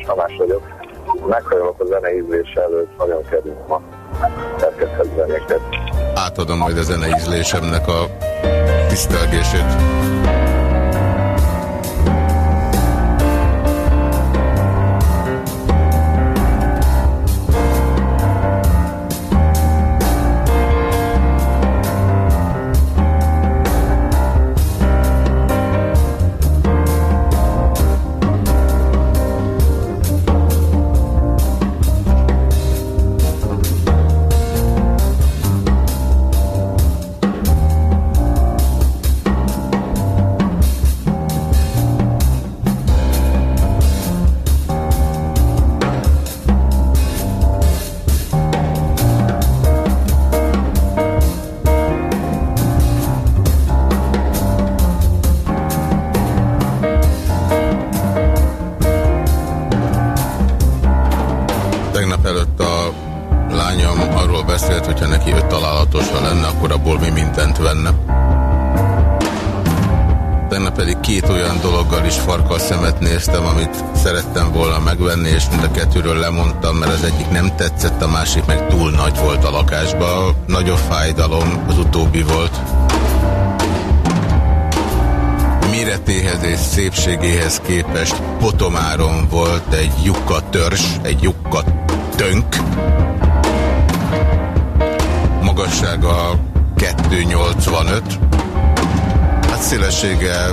Speaker 16: Tamás vagyok. Meghajolok a zeneízlés előtt, nagyon kedvem ma zenéket.
Speaker 1: Átadom majd a zeneízlésemnek a tisztelgését. És szépségéhez képest potomáron volt egy lyukka egy lyukka tönk. Magassága 285. Hát szélessége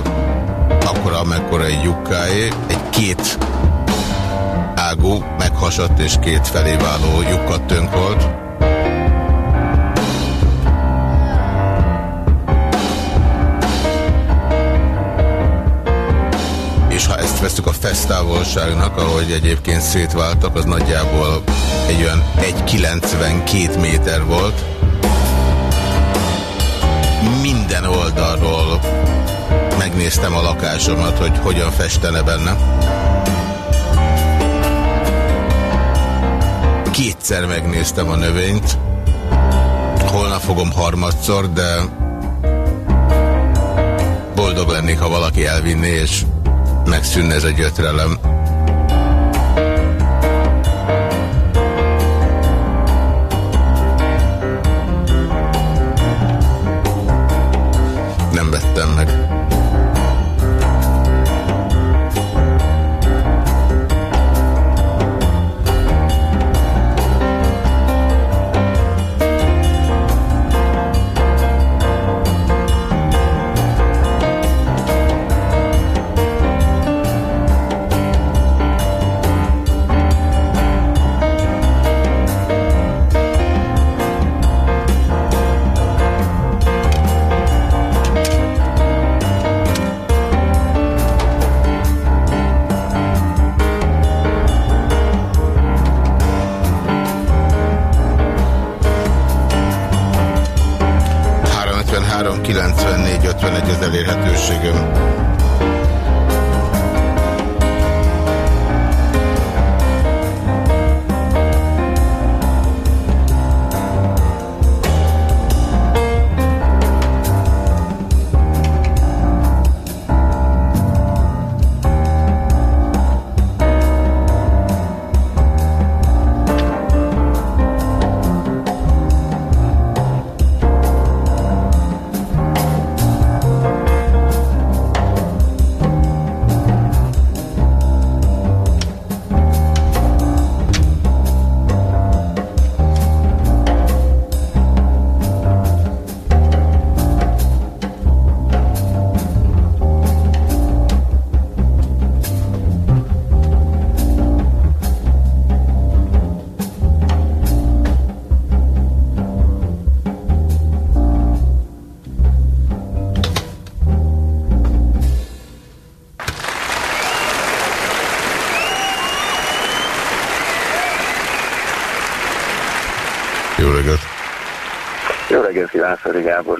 Speaker 1: akkora, amekkora egy lyukkáé. Egy két ágú, meghasadt és két felé váló tönk volt. És ha ezt veszük a fesztávolságnak, ahogy egyébként szétváltak, az nagyjából egy olyan 1,92 méter volt. Minden oldalról megnéztem a lakásomat, hogy hogyan festene benne. kétszer megnéztem a növényt. Holnap fogom harmadszor, de boldog lennék, ha valaki elvinné, és megszűnne ez a gyötrelem.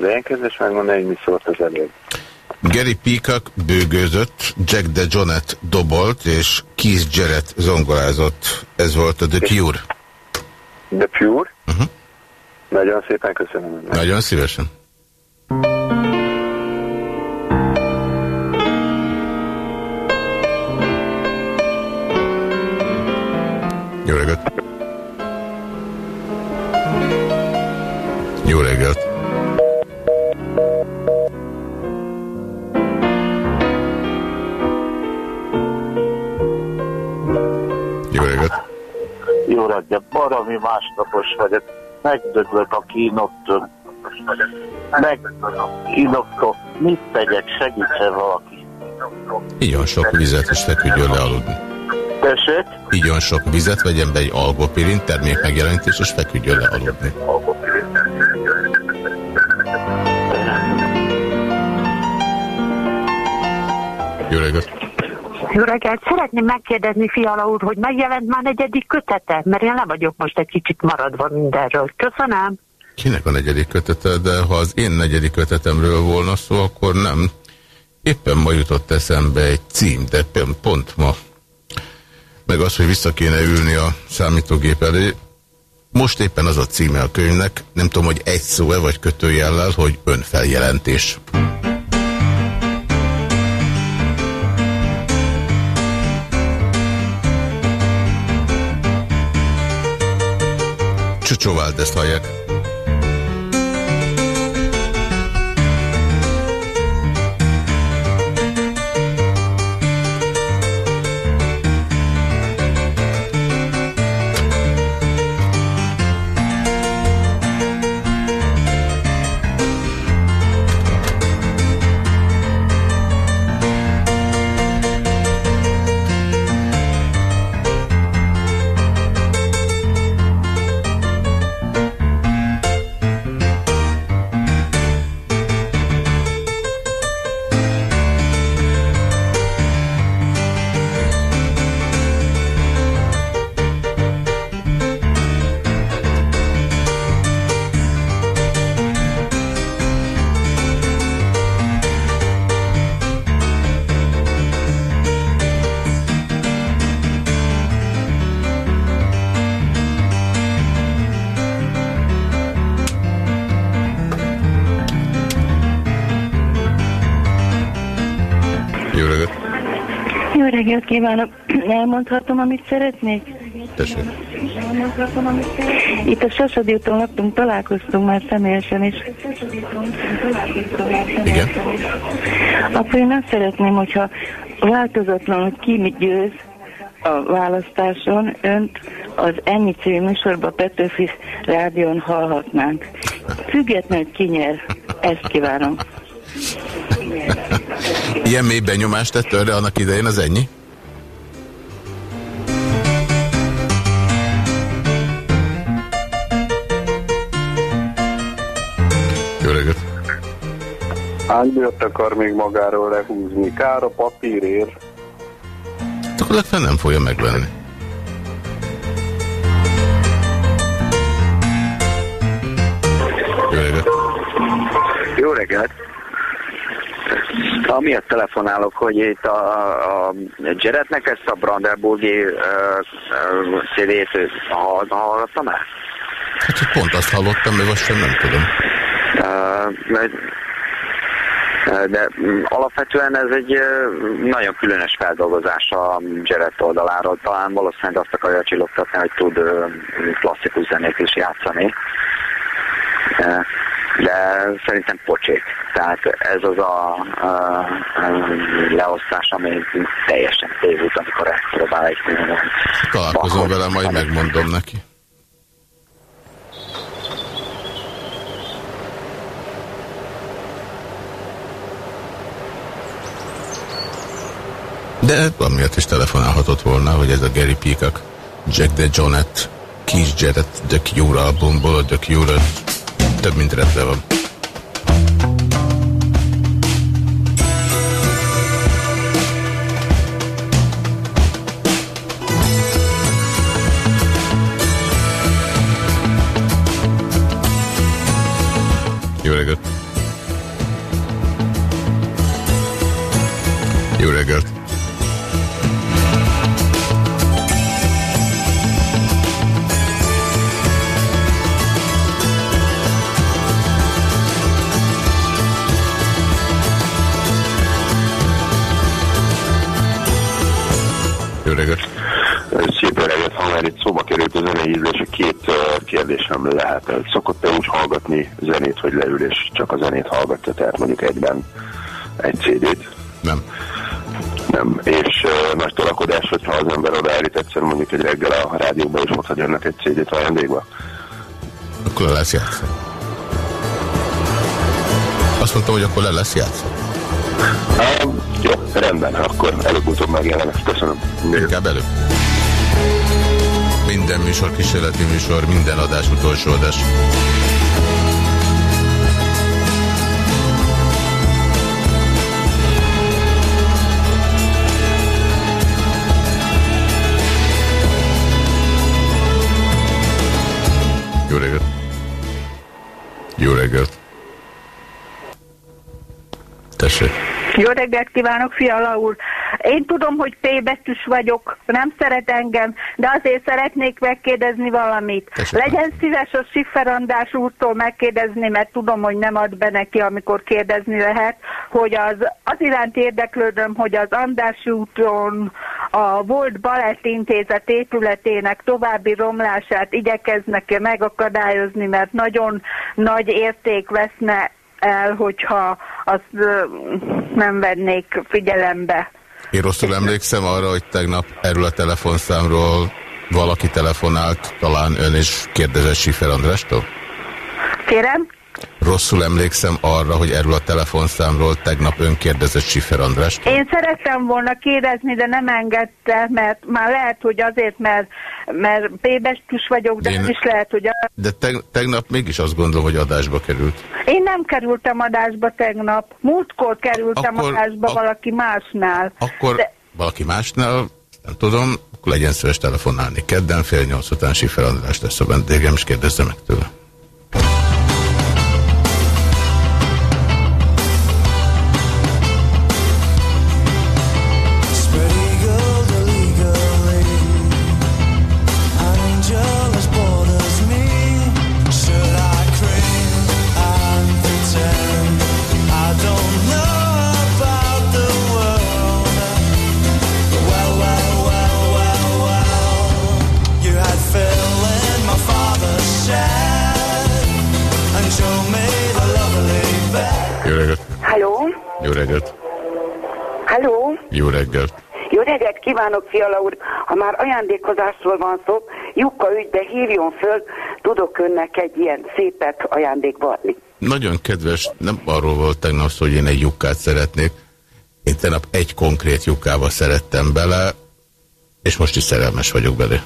Speaker 17: De és megmondani, hogy mi szólt az előbb.
Speaker 1: Gary Peacock bőgőzött, Jack de Jonet dobolt, és Keith Jarrett zongorázott. Ez volt a The Cure.
Speaker 17: The Pure? Uh mhm. -huh. Nagyon szépen köszönöm.
Speaker 1: Nagyon szívesen.
Speaker 18: Megdöglök a kínoktól. Megkínoktól. Mit tegyek? Segítsen valaki.
Speaker 1: Igyon sok vizet, és feküdjön le aludni.
Speaker 18: Tessék?
Speaker 1: Igyon sok vizet, vegyen be egy algopirint, termék megjelenítés, és feküdjön le aludni. Jó reggelt!
Speaker 19: Jó reggelt! Szeretném megkérdezni Fiala úr, hogy megjelent már negyedik kötete? Mert én le vagyok most egy kicsit maradva mindenről. Köszönöm!
Speaker 1: Kinek a negyedik kötete? De ha az én negyedik kötetemről volna szó, akkor nem. Éppen ma jutott eszembe egy cím, de pont ma. Meg az, hogy vissza kéne ülni a számítógép elé. Most éppen az a címe a könyvnek, nem tudom, hogy egy szó-e vagy kötőjellel, hogy önfeljelentés. Csucsóvált ezt hallják.
Speaker 20: Kívánok! Elmondhatom, amit szeretnék?
Speaker 1: Tessék.
Speaker 20: Itt a Sasadi úton laktunk, találkoztunk már személyesen is.
Speaker 1: Igen.
Speaker 20: Akkor én azt szeretném, hogyha változatlan, hogy ki mit győz a választáson, önt az Ennyi című műsorban Petőfi rádión hallhatnánk. Függetlenül ki nyer. Ezt kívánom.
Speaker 1: Ilyen mély benyomást tett önre annak idején az ennyi?
Speaker 17: Hány akar még magáról lehúzni? Kár a papírért.
Speaker 1: Akkor legfeljebb nem fogja megvenni. Jó reggelt!
Speaker 8: Jó reggelt! Amiatt telefonálok, hogy itt a, a Jarednek ezt a Brandenburgi uh, uh, CD-t hallottam el?
Speaker 1: Hát pont azt hallottam, de most sem nem tudom.
Speaker 8: Uh, de alapvetően ez egy nagyon különös feldolgozás a Jared oldaláról. Talán valószínűleg azt akarja csillogtatni, hogy tud klasszikus zenét is játszani de szerintem pocsék. Tehát ez az a, a, a leosztás, ami teljesen tévút, amikor ezt próbál egy
Speaker 1: Találkozom vele, majd megmondom neki. De amiatt is telefonálhatott volna, hogy ez a Gary Peacock, Jack the Jonet, Keith Jarrett, The Cure albumból, a The Cure több mint rendben van.
Speaker 17: Hogy leül és csak a zenét hallgatja, tehát mondjuk egyben egy CD-t?
Speaker 1: Nem.
Speaker 17: Nem. És uh, nagy tolakodás, hogyha az ember odaállít egyszer mondjuk egy reggel a rádióba és ott ennek egy CD-t ajándékba?
Speaker 1: Akkor le lesz játszva. Azt mondtam, hogy akkor le lesz játszva.
Speaker 17: Uh, jó, rendben, akkor előbb-utóbb megjelenek. Köszönöm.
Speaker 1: Inkább előbb. Minden műsor, kísérleti műsor, minden adás, utolsó adás. Jó reggelt
Speaker 13: kívánok, Fiala úr! Én tudom, hogy P betűs vagyok, nem szeret engem, de azért szeretnék megkérdezni valamit.
Speaker 1: Tessék.
Speaker 13: Legyen szíves a Sifferandás úrtól megkérdezni, mert tudom, hogy nem ad be neki, amikor kérdezni lehet, hogy az, az iránt érdeklődöm, hogy az Andási úton a volt Balettintézet épületének további romlását igyekeznek-e megakadályozni, mert nagyon nagy érték veszne el, hogyha azt nem vennék figyelembe.
Speaker 1: Én rosszul emlékszem arra, hogy tegnap erről a telefonszámról valaki telefonált, talán ön is kérdezett Sifer Andrástól?
Speaker 13: Kérem?
Speaker 1: Rosszul emlékszem arra, hogy erről a telefonszámról tegnap ön kérdezett Sifer Andrástól?
Speaker 13: Én szerettem volna kérdezni, de nem engedte, mert már lehet, hogy azért, mert, mert pébestus vagyok, de
Speaker 1: Én-
Speaker 13: nem is lehet, hogy... A...
Speaker 1: De teg tegnap mégis azt gondolom, hogy adásba került.
Speaker 13: Én nem kerültem adásba tegnap. Múltkor kerültem
Speaker 1: Akkor-
Speaker 13: adásba valaki másnál.
Speaker 1: Akkor
Speaker 13: De-
Speaker 1: valaki másnál, nem tudom, akkor legyen szíves telefonálni. Kedden fél nyolc után Sifer András lesz a vendégem, és kérdezze meg tőle.
Speaker 21: Kívánok, Fiala úr! Ha már ajándékozásról van szó, Jukka ügybe hívjon föl, tudok önnek egy ilyen szépet ajándékba adni.
Speaker 1: Nagyon kedves, nem arról volt tegnap hogy én egy lyukát szeretnék. Én tegnap egy konkrét lyukába szerettem bele, és most is szerelmes vagyok belé.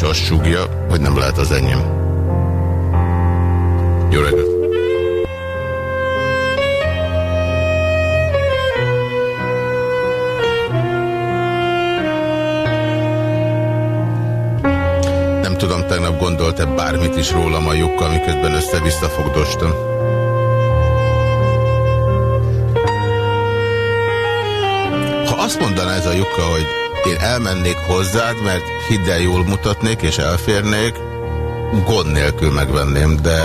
Speaker 1: Mégis azt súgja, hogy nem lehet az enyém. Jó reggelt! Nem tudom, tegnap gondolt-e bármit is rólam a lyukkal, miközben össze-vissza fogdostam. Azt mondaná ez a lyukka, hogy én elmennék hozzád, mert hidd el, jól mutatnék és elférnék, gond nélkül megvenném, de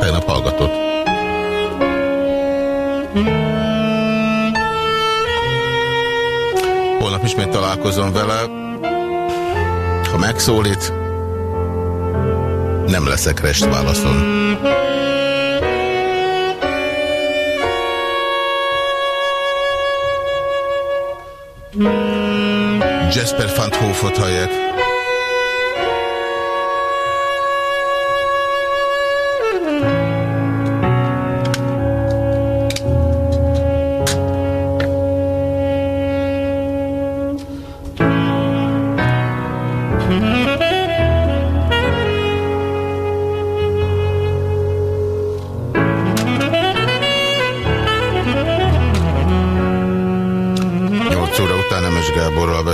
Speaker 1: tegnap hallgatott. Holnap ismét találkozom vele. Ha megszólít, nem leszek rest válaszon. Jasper van Hofot hallják.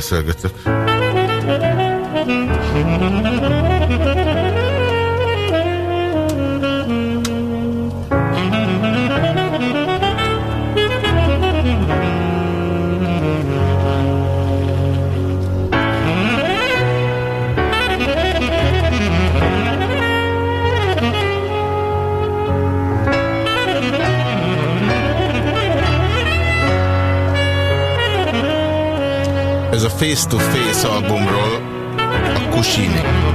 Speaker 1: Nyolc Face to Face albumról, a Kusini.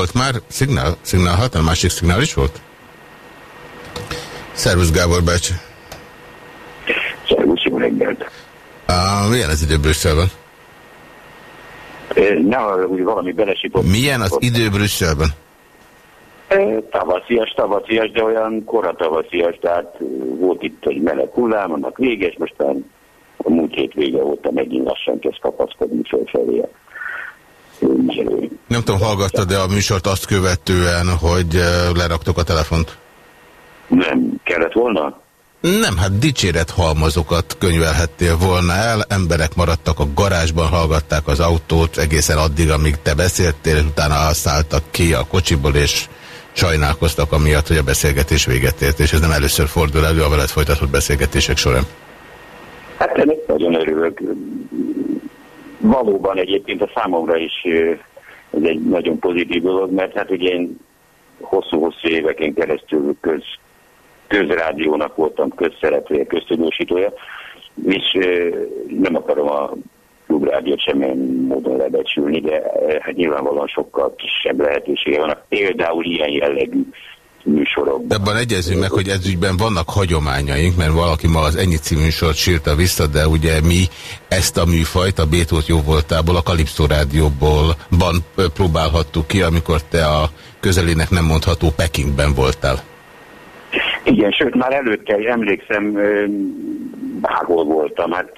Speaker 1: Volt már szignál? Szignál 6? A másik szignál is volt? Szervusz Gábor bácsi.
Speaker 22: Szervusz, jó reggelt.
Speaker 1: Uh, milyen az idő Brüsszelben?
Speaker 22: Ne hogy valami belesipott.
Speaker 1: Milyen az idő Brüsszelben?
Speaker 22: Tavaszias, tavaszias, de olyan kora tavaszias, tehát volt itt egy meleg hullám, annak véges, most a múlt hét vége óta megint lassan kezd kapaszkodni fölfelé
Speaker 1: nem tudom, hallgattad-e a műsort azt követően, hogy leraktok a telefont?
Speaker 22: Nem. Kellett volna?
Speaker 1: Nem, hát dicséret halmazokat könyvelhettél volna el, emberek maradtak a garázsban, hallgatták az autót egészen addig, amíg te beszéltél, és utána szálltak ki a kocsiból, és sajnálkoztak amiatt, hogy a beszélgetés véget ért, és ez nem először fordul elő a veled folytatott beszélgetések során.
Speaker 22: Hát ennek nagyon örülök valóban egyébként a számomra is ez egy nagyon pozitív dolog, mert hát ugye én hosszú-hosszú éveken keresztül köz, közrádiónak voltam közszereplője, köztudósítója, és nem akarom a klubrádiót semmilyen módon lebecsülni, de hát nyilvánvalóan sokkal kisebb lehetősége vannak. Például ilyen jellegű műsorokban.
Speaker 1: De abban egyezünk meg, hogy ez ügyben vannak hagyományaink, mert valaki ma az ennyi című műsort sírta vissza, de ugye mi ezt a műfajt a Bétót jó voltából, a Kalipszó rádióból ban próbálhattuk ki, amikor te a közelének nem mondható Pekingben voltál.
Speaker 22: Igen, sőt, már előtte emlékszem, bárhol voltam. Hát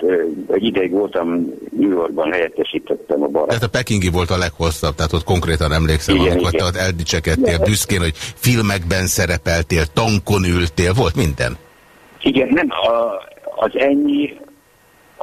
Speaker 22: egy ideig voltam New Yorkban, helyettesítettem a barát.
Speaker 1: Tehát a Pekingi volt a leghosszabb, tehát ott konkrétan emlékszem, igen, amikor te ott eldicsekedtél büszkén, hogy filmekben szerepeltél, tankon ültél, volt minden.
Speaker 22: Igen, nem, a, az ennyi,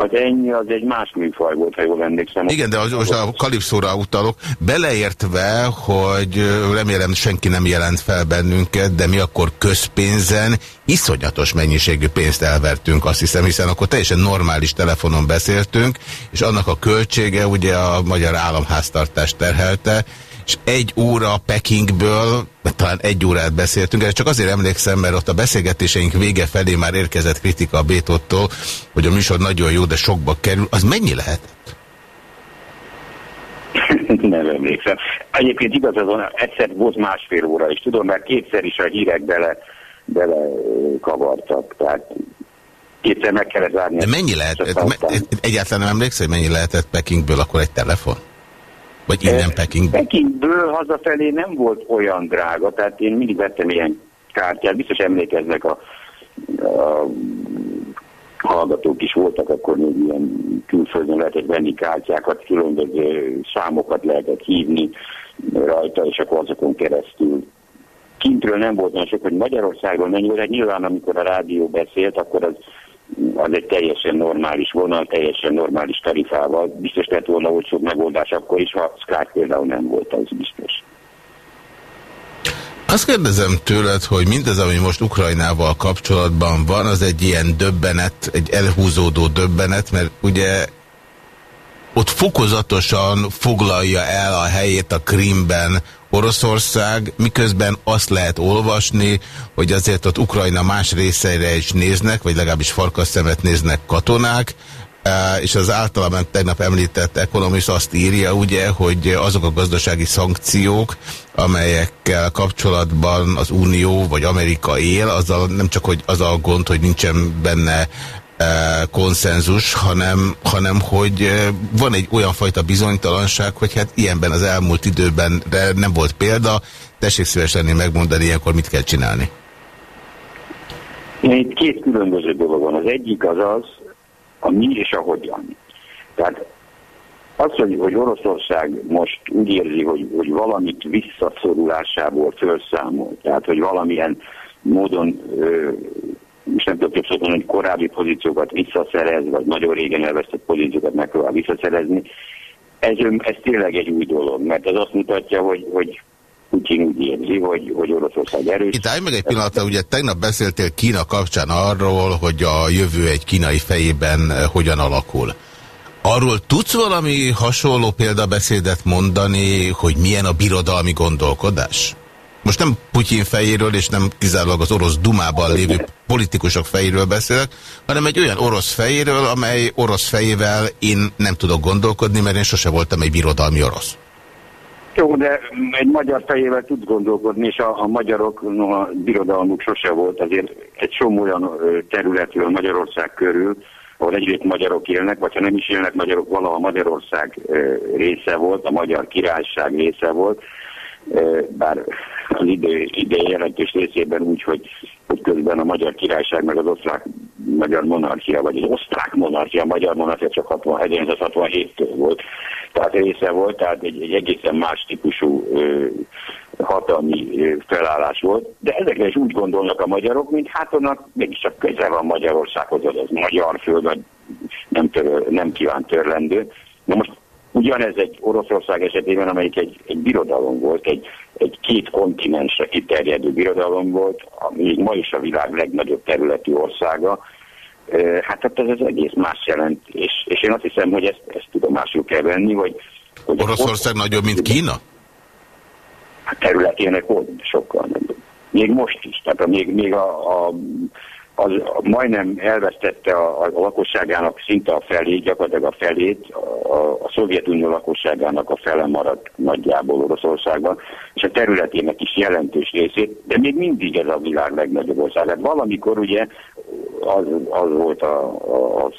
Speaker 22: az ennyi az egy más műfaj volt, ha jól emlékszem.
Speaker 1: Igen, de az, most a kalipszóra utalok, beleértve, hogy remélem senki nem jelent fel bennünket, de mi akkor közpénzen iszonyatos mennyiségű pénzt elvertünk, azt hiszem, hiszen akkor teljesen normális telefonon beszéltünk, és annak a költsége ugye a magyar államháztartást terhelte, és egy óra Pekingből, talán egy órát beszéltünk, de csak azért emlékszem, mert ott a beszélgetéseink vége felé már érkezett kritika a Bétottól, hogy a műsor nagyon jó, de sokba kerül. Az mennyi lehetett?
Speaker 22: Nem emlékszem. Egyébként igazad van, egyszer volt másfél óra is, tudom, mert kétszer is a hírek bele, bele kavartak, tehát kétszer meg kellett várni.
Speaker 1: De mennyi lehetett? Egyáltalán nem emlékszel, hogy mennyi lehetett Pekingből akkor egy telefon? Vagy innen Pekingből?
Speaker 22: Pekingből hazafelé nem volt olyan drága, tehát én mindig vettem ilyen kártyát, biztos emlékeznek a, a hallgatók is voltak, akkor még ilyen külföldön lehetett venni kártyákat, különböző számokat lehetett hívni rajta, és akkor azokon keresztül. Kintről nem volt olyan sok, hogy Magyarországon mennyi volt, hát nyilván amikor a rádió beszélt, akkor az az egy teljesen normális vonal, teljesen normális tarifával. Biztos lett volna olcsóbb megoldás akkor is, ha Skype például nem volt, az biztos.
Speaker 1: Azt kérdezem tőled, hogy mindez, ami most Ukrajnával kapcsolatban van, az egy ilyen döbbenet, egy elhúzódó döbbenet, mert ugye ott fokozatosan foglalja el a helyét a Krimben Oroszország, miközben azt lehet olvasni, hogy azért ott Ukrajna más részeire is néznek, vagy legalábbis farkasszemet néznek katonák, és az általam tegnap említett Economist azt írja, ugye, hogy azok a gazdasági szankciók, amelyekkel kapcsolatban az Unió vagy Amerika él, azzal nem csak hogy az a gond, hogy nincsen benne konszenzus, hanem, hanem hogy van egy olyan fajta bizonytalanság, hogy hát ilyenben az elmúlt időben de nem volt példa. Tessék szíves lenni megmondani, ilyenkor mit kell csinálni?
Speaker 22: Itt két különböző dolog van. Az egyik az az, a mi és a hogyan. Tehát Az, hogy, hogy Oroszország most úgy érzi, hogy, hogy valamit visszaszorulásából felszámol, tehát hogy valamilyen módon, és nem tudok többször mondani, hogy korábbi pozíciókat visszaszerez, vagy nagyon régen elvesztett pozíciókat megpróbál visszaszerezni, ez, ez tényleg egy új dolog, mert ez azt mutatja, hogy, hogy Putin úgy érzi, hogy, hogy Oroszország erős.
Speaker 1: Itt állj meg egy pillanatra, ugye tegnap beszéltél Kína kapcsán arról, hogy a jövő egy kínai fejében hogyan alakul. Arról tudsz valami hasonló példabeszédet mondani, hogy milyen a birodalmi gondolkodás? Most nem Putyin fejéről, és nem kizárólag az orosz dumában lévő politikusok fejéről beszélek, hanem egy olyan orosz fejéről, amely orosz fejével én nem tudok gondolkodni, mert én sose voltam egy birodalmi orosz.
Speaker 22: Jó, de egy magyar fejével tud gondolkodni, és a, a magyarok, no, a birodalmuk sose volt, azért egy csomó olyan területről Magyarország körül, ahol egyrészt magyarok élnek, vagy ha nem is élnek magyarok, valaha Magyarország része volt, a Magyar Királyság része volt, bár az idő, idő jelentős részében úgy, hogy, hogy közben a Magyar Királyság meg az osztrák magyar monarchia, vagy az osztrák monarchia, a magyar monarchia csak 1967-től volt, tehát része volt, tehát egy, egy egészen más típusú ö, hatalmi ö, felállás volt, de ezekre is úgy gondolnak a magyarok, mint hát onnan mégiscsak közel van Magyarországhoz, az magyar föld, nem, tör, nem kíván törlendő. Na most Ugyanez egy Oroszország esetében, amelyik egy, egy birodalom volt, egy, egy két kontinensre kiterjedő birodalom volt, még ma is a világ legnagyobb területű országa, hát, hát ez az egész más jelent, és, és én azt hiszem, hogy ezt, ezt tudomásul kell venni, hogy... hogy
Speaker 1: Oroszország nagyobb, mint Kína?
Speaker 22: A területének volt sokkal nagyobb. Még most is, tehát még, még a, a az majdnem elvesztette a, a lakosságának szinte a felét, gyakorlatilag a felét, a, a Szovjetunió lakosságának a fele maradt nagyjából Oroszországban, és a területének is jelentős részét, de még mindig ez a világ legnagyobb ország. Hát valamikor ugye az, az volt a, a, a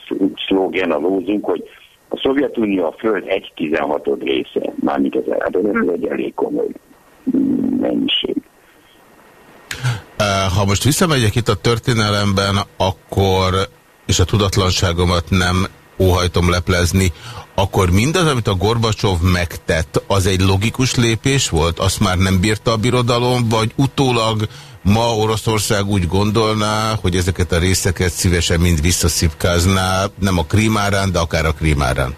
Speaker 22: szlógen, a lózunk, hogy a Szovjetunió a Föld 1-16 része, mármint az, hát ez egy elég komoly mennyiség.
Speaker 1: Ha most visszamegyek itt a történelemben, akkor, és a tudatlanságomat nem óhajtom leplezni, akkor mindaz, amit a Gorbacsov megtett, az egy logikus lépés volt? Azt már nem bírta a birodalom, vagy utólag ma Oroszország úgy gondolná, hogy ezeket a részeket szívesen mind visszaszipkázná, nem a krímárán, de akár a krímárán?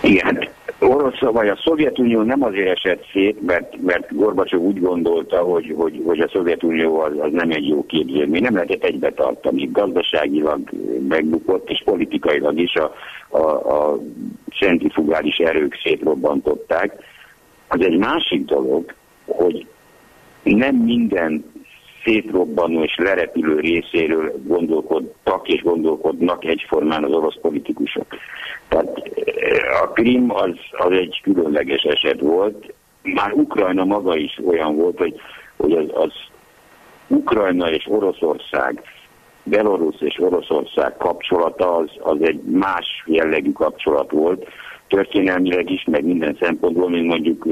Speaker 22: Igen, Orosz, vagy a Szovjetunió nem azért esett szét, mert, mert Gorbacsov úgy gondolta, hogy, hogy, hogy a Szovjetunió az, az nem egy jó képzélmény. Nem lehetett egybe tartani. Gazdaságilag megbukott, és politikailag is a, a, a centrifugális erők szétrobbantották. Az egy másik dolog, hogy nem minden szétrobbanó és lerepülő részéről gondolkodtak és gondolkodnak egyformán az orosz politikusok. Tehát eh, a Krim az, az egy különleges eset volt. Már Ukrajna maga is olyan volt, hogy, hogy az, az Ukrajna és Oroszország, Belarus és Oroszország kapcsolata az, az egy más jellegű kapcsolat volt, történelmileg is, meg minden szempontból, mint mondjuk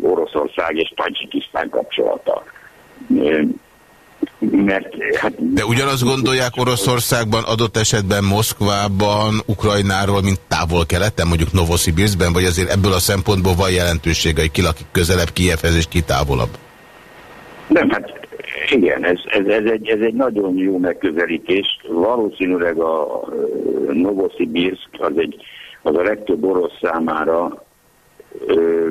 Speaker 22: Oroszország és Tajikisztán kapcsolata. Mert, hát,
Speaker 1: De ugyanazt gondolják Oroszországban, adott esetben Moszkvában, Ukrajnáról, mint távol-keleten, mondjuk Novosibirskben, vagy azért ebből a szempontból van jelentősége, hogy ki lakik közelebb Kievhez és ki távolabb?
Speaker 22: Nem, hát igen, ez, ez, ez, egy, ez egy nagyon jó megközelítés. Valószínűleg a Novosibirsk az, egy, az a legtöbb orosz számára,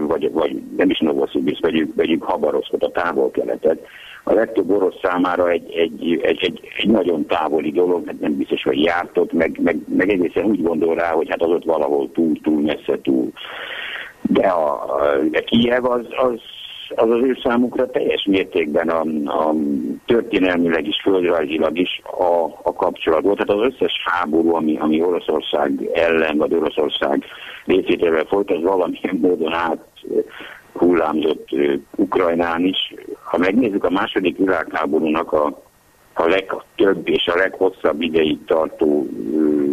Speaker 22: vagy, vagy nem is Novosibirsk, vegyük, vegyük Habaroszkot, a távol-keletet, a legtöbb orosz számára egy, egy, egy, egy, egy nagyon távoli dolog, mert nem biztos, hogy jártott, meg, meg, meg egészen úgy gondol rá, hogy hát az ott valahol túl, túl messze túl. De a, a Kiev az, az, az az ő számukra teljes mértékben a, a történelmileg is, földrajzilag is a, a kapcsolat volt. Tehát az összes háború, ami, ami Oroszország ellen, vagy Oroszország részétevel folyt, az valamilyen módon át hullámzott Ukrajnán is. Ha megnézzük a második világháborúnak a, a legtöbb és a leghosszabb ideig tartó ö,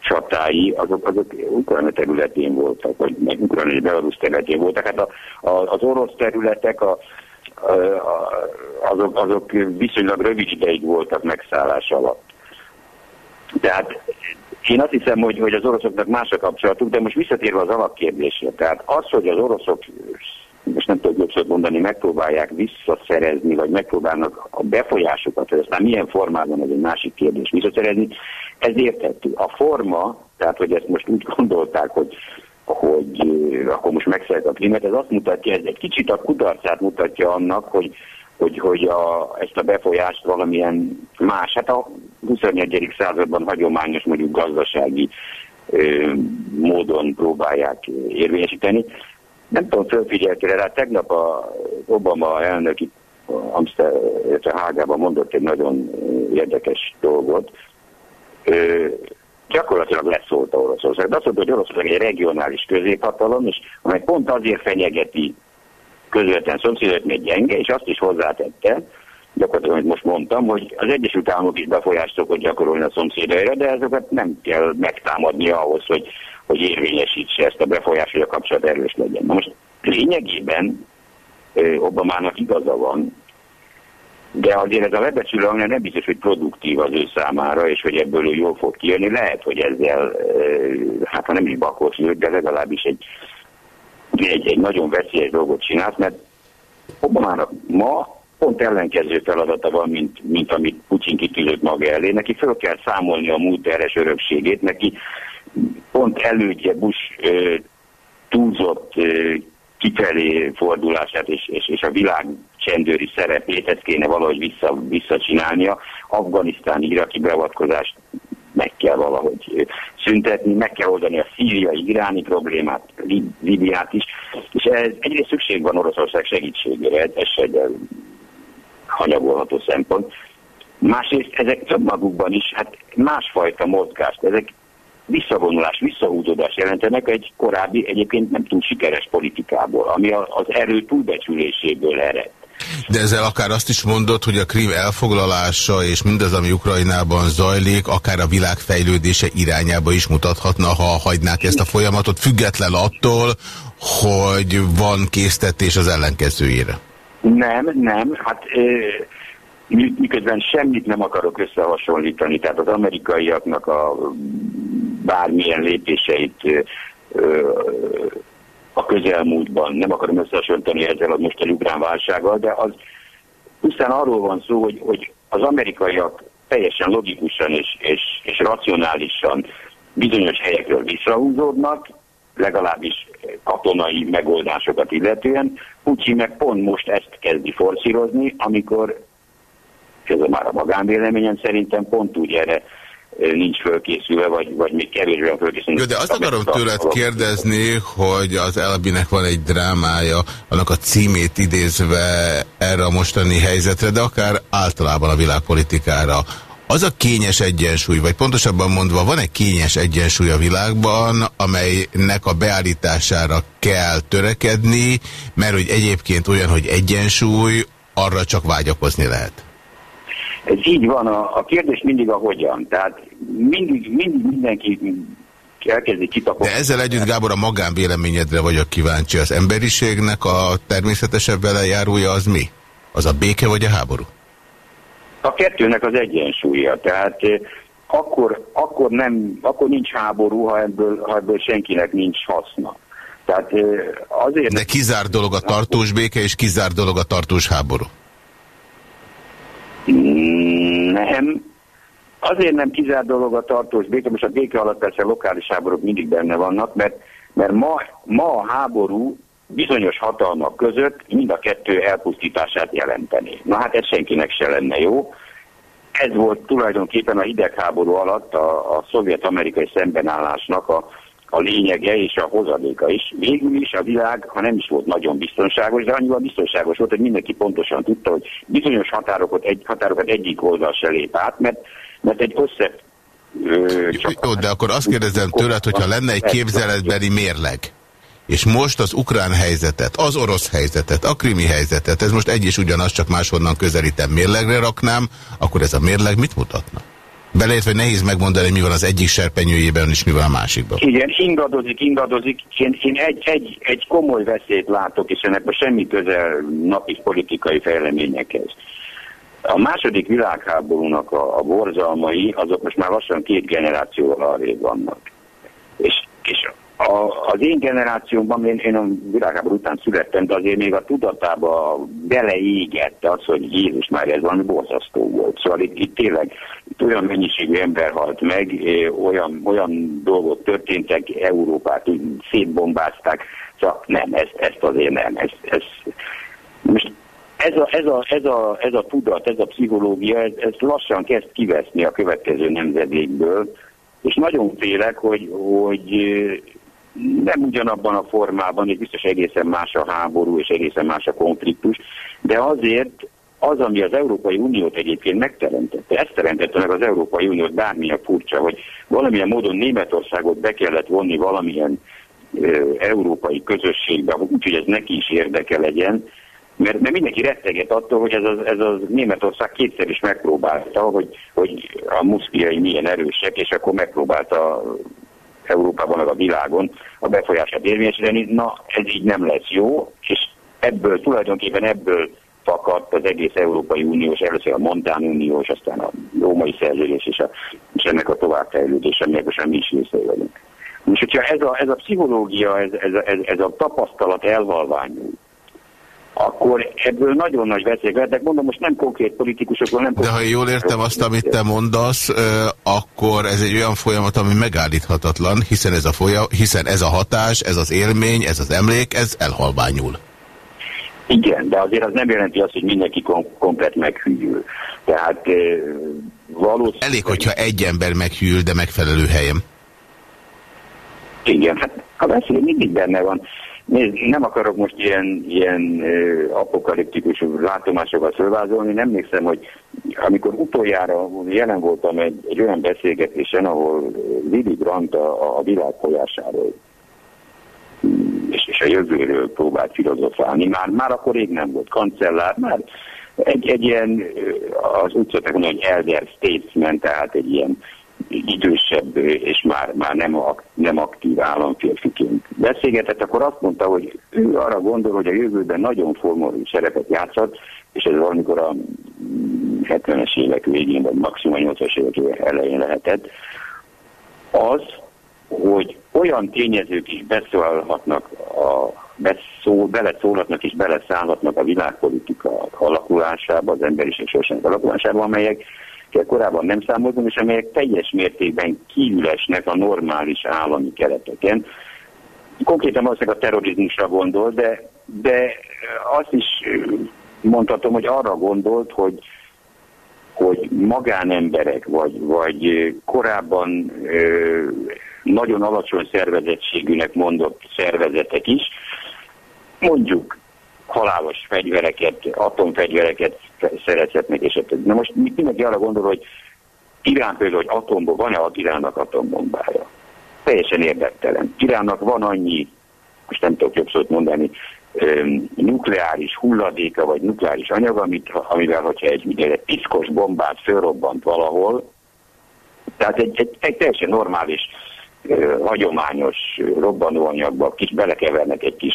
Speaker 22: csatái, azok, azok Ukrajna területén voltak, vagy meg Ukrajna és Belarus területén voltak. Hát a, a, az orosz területek a, a, azok, azok viszonylag rövid ideig voltak megszállás alatt. Tehát én azt hiszem, hogy, hogy az oroszoknak más a kapcsolatuk, de most visszatérve az alapkérdésre. Tehát az, hogy az oroszok most nem tudok jobb mondani, megpróbálják visszaszerezni, vagy megpróbálnak a befolyásukat, hogy aztán milyen formában, ez egy másik kérdés, visszaszerezni, ez érthető. A forma, tehát hogy ezt most úgy gondolták, hogy hogy akkor most megszeret a klímát, ez azt mutatja, ez egy kicsit a kudarcát mutatja annak, hogy, hogy, hogy a, ezt a befolyást valamilyen más, hát a 21. században hagyományos mondjuk gazdasági ö, módon próbálják érvényesíteni. Nem tudom, fölfigyeltére rá, tegnap a Obama elnök itt Amsterdam, Hágában mondott egy nagyon érdekes dolgot. Ö, gyakorlatilag leszólta Oroszország. De azt mondta, hogy Oroszország egy regionális középhatalom, és amely pont azért fenyegeti közvetlen szomszédot, még gyenge, és azt is hozzátette, gyakorlatilag, amit most mondtam, hogy az Egyesült Államok is befolyást szokott gyakorolni a szomszédaira, de ezeket nem kell megtámadni ahhoz, hogy, hogy érvényesítse ezt a befolyást, hogy a kapcsolat erős legyen. Na most lényegében Obamának igaza van, de azért ez a lebecsülő hangja nem biztos, hogy produktív az ő számára, és hogy ebből ő jól fog kijönni. Lehet, hogy ezzel, hát ha nem is bakos nőtt, de legalábbis egy, egy, egy nagyon veszélyes dolgot csinált, mert Obamának ma pont ellenkező feladata van, mint, mint amit Putin kitűzött maga elé. Neki föl kell számolni a múlt eres örökségét, neki pont elődje Bush ö, túlzott ö, kifelé fordulását és, és, és a világ csendőri szerepét, ezt kéne valahogy vissza, visszacsinálnia. Afganisztáni, iraki beavatkozást meg kell valahogy szüntetni, meg kell oldani a szíriai, iráni problémát, Lib Libiát is, és ez egyrészt szükség van Oroszország segítségére, ez se egy hanyagolható szempont. Másrészt ezek önmagukban is hát másfajta mozgást, ezek visszavonulás, visszahúzódás jelentenek egy korábbi, egyébként nem túl sikeres politikából, ami az erő túlbecsüléséből ered.
Speaker 1: De ezzel akár azt is mondod, hogy a Krím elfoglalása és mindaz, ami Ukrajnában zajlik, akár a világ fejlődése irányába is mutathatna, ha hagynák ezt a folyamatot, független attól, hogy van késztetés az ellenkezőjére.
Speaker 22: Nem, nem, hát miközben semmit nem akarok összehasonlítani, tehát az amerikaiaknak a bármilyen lépéseit a közelmúltban, nem akarom összehasonlítani ezzel a mostani ukrán válsággal, de az pusztán arról van szó, hogy, hogy az amerikaiak teljesen logikusan és, és, és racionálisan bizonyos helyekről visszahúzódnak, legalábbis katonai megoldásokat illetően. Pucsi meg pont most ezt kezdi forszírozni, amikor ez már a magánvéleményem szerintem pont úgy erre nincs fölkészülve, vagy, vagy még kevésbé fölkészülve.
Speaker 1: De azt akarom tőled kérdezni, hogy az Elbinek van egy drámája, annak a címét idézve erre a mostani helyzetre, de akár általában a világpolitikára. Az a kényes egyensúly, vagy pontosabban mondva, van egy kényes egyensúly a világban, amelynek a beállítására kell törekedni, mert hogy egyébként olyan, hogy egyensúly, arra csak vágyakozni lehet.
Speaker 22: Ez így van, a, a kérdés mindig a hogyan. Tehát mindig, mindig mindenki elkezdi kitapogatni.
Speaker 1: De ezzel együtt, Gábor, a magánvéleményedre vagyok kíváncsi. Az emberiségnek a természetesebb velejárója az mi? Az a béke vagy a háború?
Speaker 22: A kettőnek az egyensúlya. Tehát eh, akkor, akkor, nem, akkor nincs háború, ha ebből, ha ebből senkinek nincs haszna. Tehát eh, azért...
Speaker 1: De kizár dolog a tartós béke, és kizár dolog a tartós háború.
Speaker 22: Nem. Azért nem kizárt dolog a tartós béke, most a béke alatt persze lokális háborúk mindig benne vannak, mert, mert ma, ma a háború bizonyos hatalmak között mind a kettő elpusztítását jelenteni. Na hát ez senkinek se lenne jó. Ez volt tulajdonképpen a hidegháború alatt a, a szovjet-amerikai szembenállásnak a, a lényege és a hozadéka is. Végül is a világ, ha nem is volt nagyon biztonságos, de annyival biztonságos volt, hogy mindenki pontosan tudta, hogy bizonyos határokat, egy, határokat egyik oldal se lép át, mert, mert egy össze...
Speaker 1: Jó, de akkor azt kérdezem tőled, hogyha lenne egy képzeletbeli mérleg, és most az ukrán helyzetet, az orosz helyzetet, a krimi helyzetet, ez most egy és ugyanaz, csak máshonnan közelítem, mérlegre raknám, akkor ez a mérleg mit mutatna? Beleértve, hogy nehéz megmondani, mi van az egyik serpenyőjében, és mi van a másikban.
Speaker 22: Igen, ingadozik, ingadozik. Én, én egy, egy, egy komoly veszélyt látok, és ennek a semmi közel napi politikai fejleményekhez. A második világháborúnak a, a borzalmai, azok most már lassan két generációval arrébb vannak. És, és a, az én generációmban, én, én a világháború után születtem, de azért még a tudatába beleégette az, hogy Jézus már ez valami borzasztó volt. Szóval itt, itt tényleg itt olyan mennyiségű ember halt meg, olyan, olyan dolgok történtek, Európát így szétbombázták, szóval nem, ezt, ezt azért nem. Ez, ez, most ez a, ez, a, ez, a, ez a tudat, ez a pszichológia, ez, ez lassan kezd kiveszni a következő nemzedékből, és nagyon félek, hogy, hogy nem ugyanabban a formában, és biztos egészen más a háború, és egészen más a konfliktus, de azért az, ami az Európai Uniót egyébként megteremtette, ezt teremtette meg az Európai Uniót, bármilyen furcsa, hogy valamilyen módon Németországot be kellett vonni valamilyen ö, európai közösségbe, úgyhogy ez neki is érdeke legyen, mert, mert mindenki retteget attól, hogy ez az, ez az Németország kétszer is megpróbálta, hogy, hogy a muszkiai milyen erősek, és akkor megpróbálta Európában, meg a világon a befolyását érvényesíteni. Na, ez így nem lesz jó, és ebből, tulajdonképpen ebből fakadt az egész Európai Uniós, először a Montán Uniós, aztán a római szerződés és, a, és ennek a továbbfejlődése, amelyek mi is részei vagyunk. Most, hogyha ez a, ez a pszichológia, ez, ez, ez, ez a tapasztalat elvalványul, akkor ebből nagyon nagy veszélyek lehetnek. Mondom, most nem konkrét politikusokról, nem
Speaker 1: De ha jól értem azt, amit te mondasz, akkor ez egy olyan folyamat, ami megállíthatatlan, hiszen ez a, folyam, hiszen ez a hatás, ez az élmény, ez az emlék, ez elhalványul.
Speaker 22: Igen, de azért az nem jelenti azt, hogy mindenki kom komplet meghűl. Tehát valószínűleg...
Speaker 1: Elég, hogyha egy ember meghűl, de megfelelő helyen.
Speaker 22: Igen, hát a veszély mindig benne van. Nézd, nem akarok most ilyen, ilyen apokaliptikus látomásokat fölvázolni, nem nézem, hogy amikor utoljára jelen voltam egy, egy olyan beszélgetésen, ahol Willy Brandt a, a világ folyásáról és, és a jövőről próbált filozofálni, már, már akkor rég nem volt kancellár, már egy, egy ilyen, az úgy szokták mondani, hogy elder statesman, tehát egy ilyen idősebb és már, már nem, nem aktív államférfiként beszélgetett, akkor azt mondta, hogy ő arra gondol, hogy a jövőben nagyon formáló szerepet játszhat, és ez valamikor a 70-es évek végén, vagy maximum a 80-as évek elején lehetett, az, hogy olyan tényezők is beszólhatnak a beszól, beleszólhatnak és beleszállhatnak a világpolitika alakulásába, az emberiség sorsának alakulásába, amelyek korábban nem számoltunk, és amelyek teljes mértékben kívülesnek a normális állami kereteken. Konkrétan valószínűleg a terrorizmusra gondol, de, de azt is mondhatom, hogy arra gondolt, hogy, hogy magánemberek, vagy, vagy korábban ö, nagyon alacsony szervezettségűnek mondott szervezetek is, mondjuk halálos fegyvereket, atomfegyvereket szerezhetnek, és Na most mindenki arra gondol, hogy Irán például, hogy atombom, van-e a Iránnak atombombája? Teljesen érdektelen. Iránnak van annyi, most nem tudok jobb szót mondani, nukleáris hulladéka, vagy nukleáris anyag, amit, amivel, hogyha egy, egy piszkos bombát fölrobbant valahol, tehát egy, egy, egy teljesen normális hagyományos robbanóanyagba kis belekevernek egy kis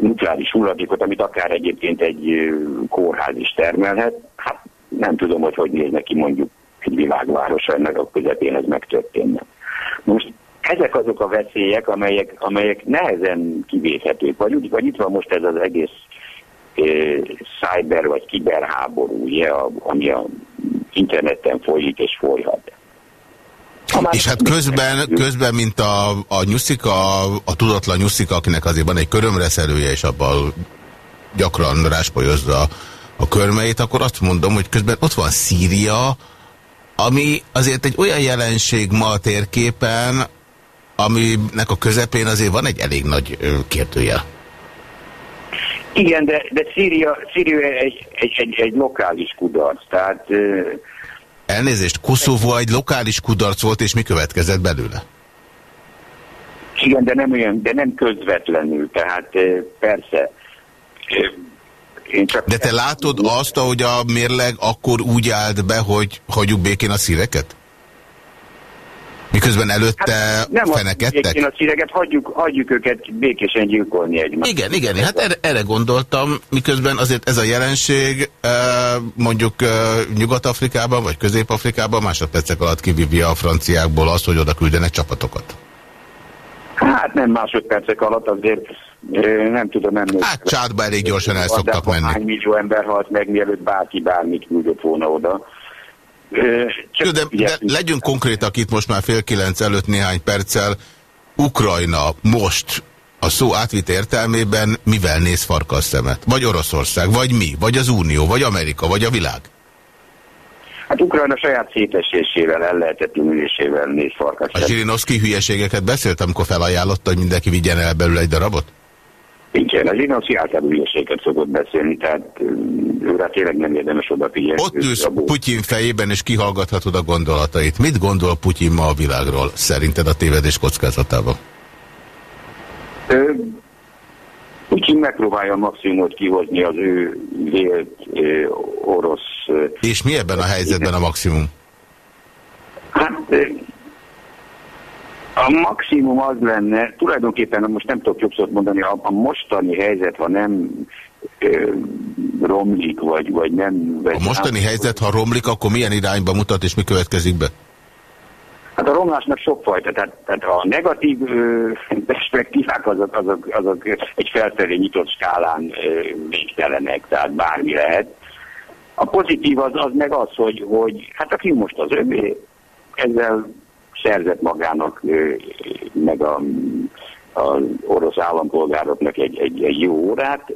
Speaker 22: nukleáris hulladékot, amit akár egyébként egy kórház is termelhet. Hát nem tudom, hogy hogy néz neki mondjuk egy világváros, ennek a közepén ez megtörténne. Most ezek azok a veszélyek, amelyek, amelyek nehezen kivéthetők. Vagy, vagy itt van most ez az egész e, cyber vagy kiberháború, ugye, ami a interneten folyik és folyhat.
Speaker 1: És hát közben, közben mint a, a nyuszika, a tudatlan nyuszika, akinek azért van egy körömreszelője, és abban gyakran ráspolyozza a körmeit, akkor azt mondom, hogy közben ott van Szíria, ami azért egy olyan jelenség ma a térképen, aminek a közepén azért van egy elég nagy kérdője.
Speaker 22: Igen, de, de Szíria, Szíria egy, egy, egy, egy lokális kudarc, tehát
Speaker 1: Elnézést, Koszovó egy lokális kudarc volt, és mi következett belőle?
Speaker 22: Igen, de nem olyan, de nem közvetlenül, tehát persze.
Speaker 1: Én csak de te látod azt, ahogy a mérleg akkor úgy állt be, hogy hagyjuk békén a szíveket? Miközben előtte
Speaker 22: hát nem
Speaker 1: fenekedtek?
Speaker 22: Nem a szíreget, hagyjuk, hagyjuk őket békésen gyilkolni egymást.
Speaker 1: Igen, igen, hát erre, erre gondoltam, miközben azért ez a jelenség mondjuk Nyugat-Afrikában vagy Közép-Afrikában másodpercek alatt kivívja a franciákból azt, hogy oda küldenek csapatokat.
Speaker 22: Hát nem másodpercek alatt, azért nem tudom, nem...
Speaker 1: Hát csátba elég gyorsan el szoktak menni.
Speaker 22: Hány millió ember halt meg, mielőtt bárki bármit küldött volna oda.
Speaker 1: Csak de, de legyünk konkrétak itt most már fél kilenc előtt néhány perccel. Ukrajna most a szó átvitt értelmében mivel néz farkas szemet? Vagy Oroszország, vagy mi, vagy az Unió, vagy Amerika, vagy a világ?
Speaker 22: Hát Ukrajna saját szétesésével, ellehetetlenülésével néz farkas
Speaker 1: A Zsirinovszki hülyeségeket beszélt, amikor felajánlotta, hogy mindenki vigyen el belőle egy darabot?
Speaker 22: Igen, az Zsirinovszki általában hülyeséget szokott beszélni, tehát őre tényleg nem érdemes odafigyelni.
Speaker 1: Ott ülsz Putyin fejében, és kihallgathatod a gondolatait. Mit gondol Putyin ma a világról, szerinted a tévedés kockázatában?
Speaker 22: Putyin megpróbálja a maximumot kihozni az ő vélt orosz...
Speaker 1: És mi ebben a helyzetben a maximum?
Speaker 22: Hát a maximum az lenne, tulajdonképpen most nem tudok jobb szót mondani, a, a mostani helyzet, ha nem ö, romlik, vagy, vagy nem... Vagy
Speaker 1: a mostani nem, helyzet, ha romlik, akkor milyen irányba mutat, és mi következik be?
Speaker 22: Hát a romlásnak sokfajta, tehát, tehát a negatív ö, perspektívák azok, azok, azok egy felfelé nyitott skálán ö, végtelenek, tehát bármi lehet. A pozitív az, az meg az, hogy, hogy hát aki most az övé, ezzel szerzett magának, meg a, az orosz állampolgároknak egy, egy, egy jó órát,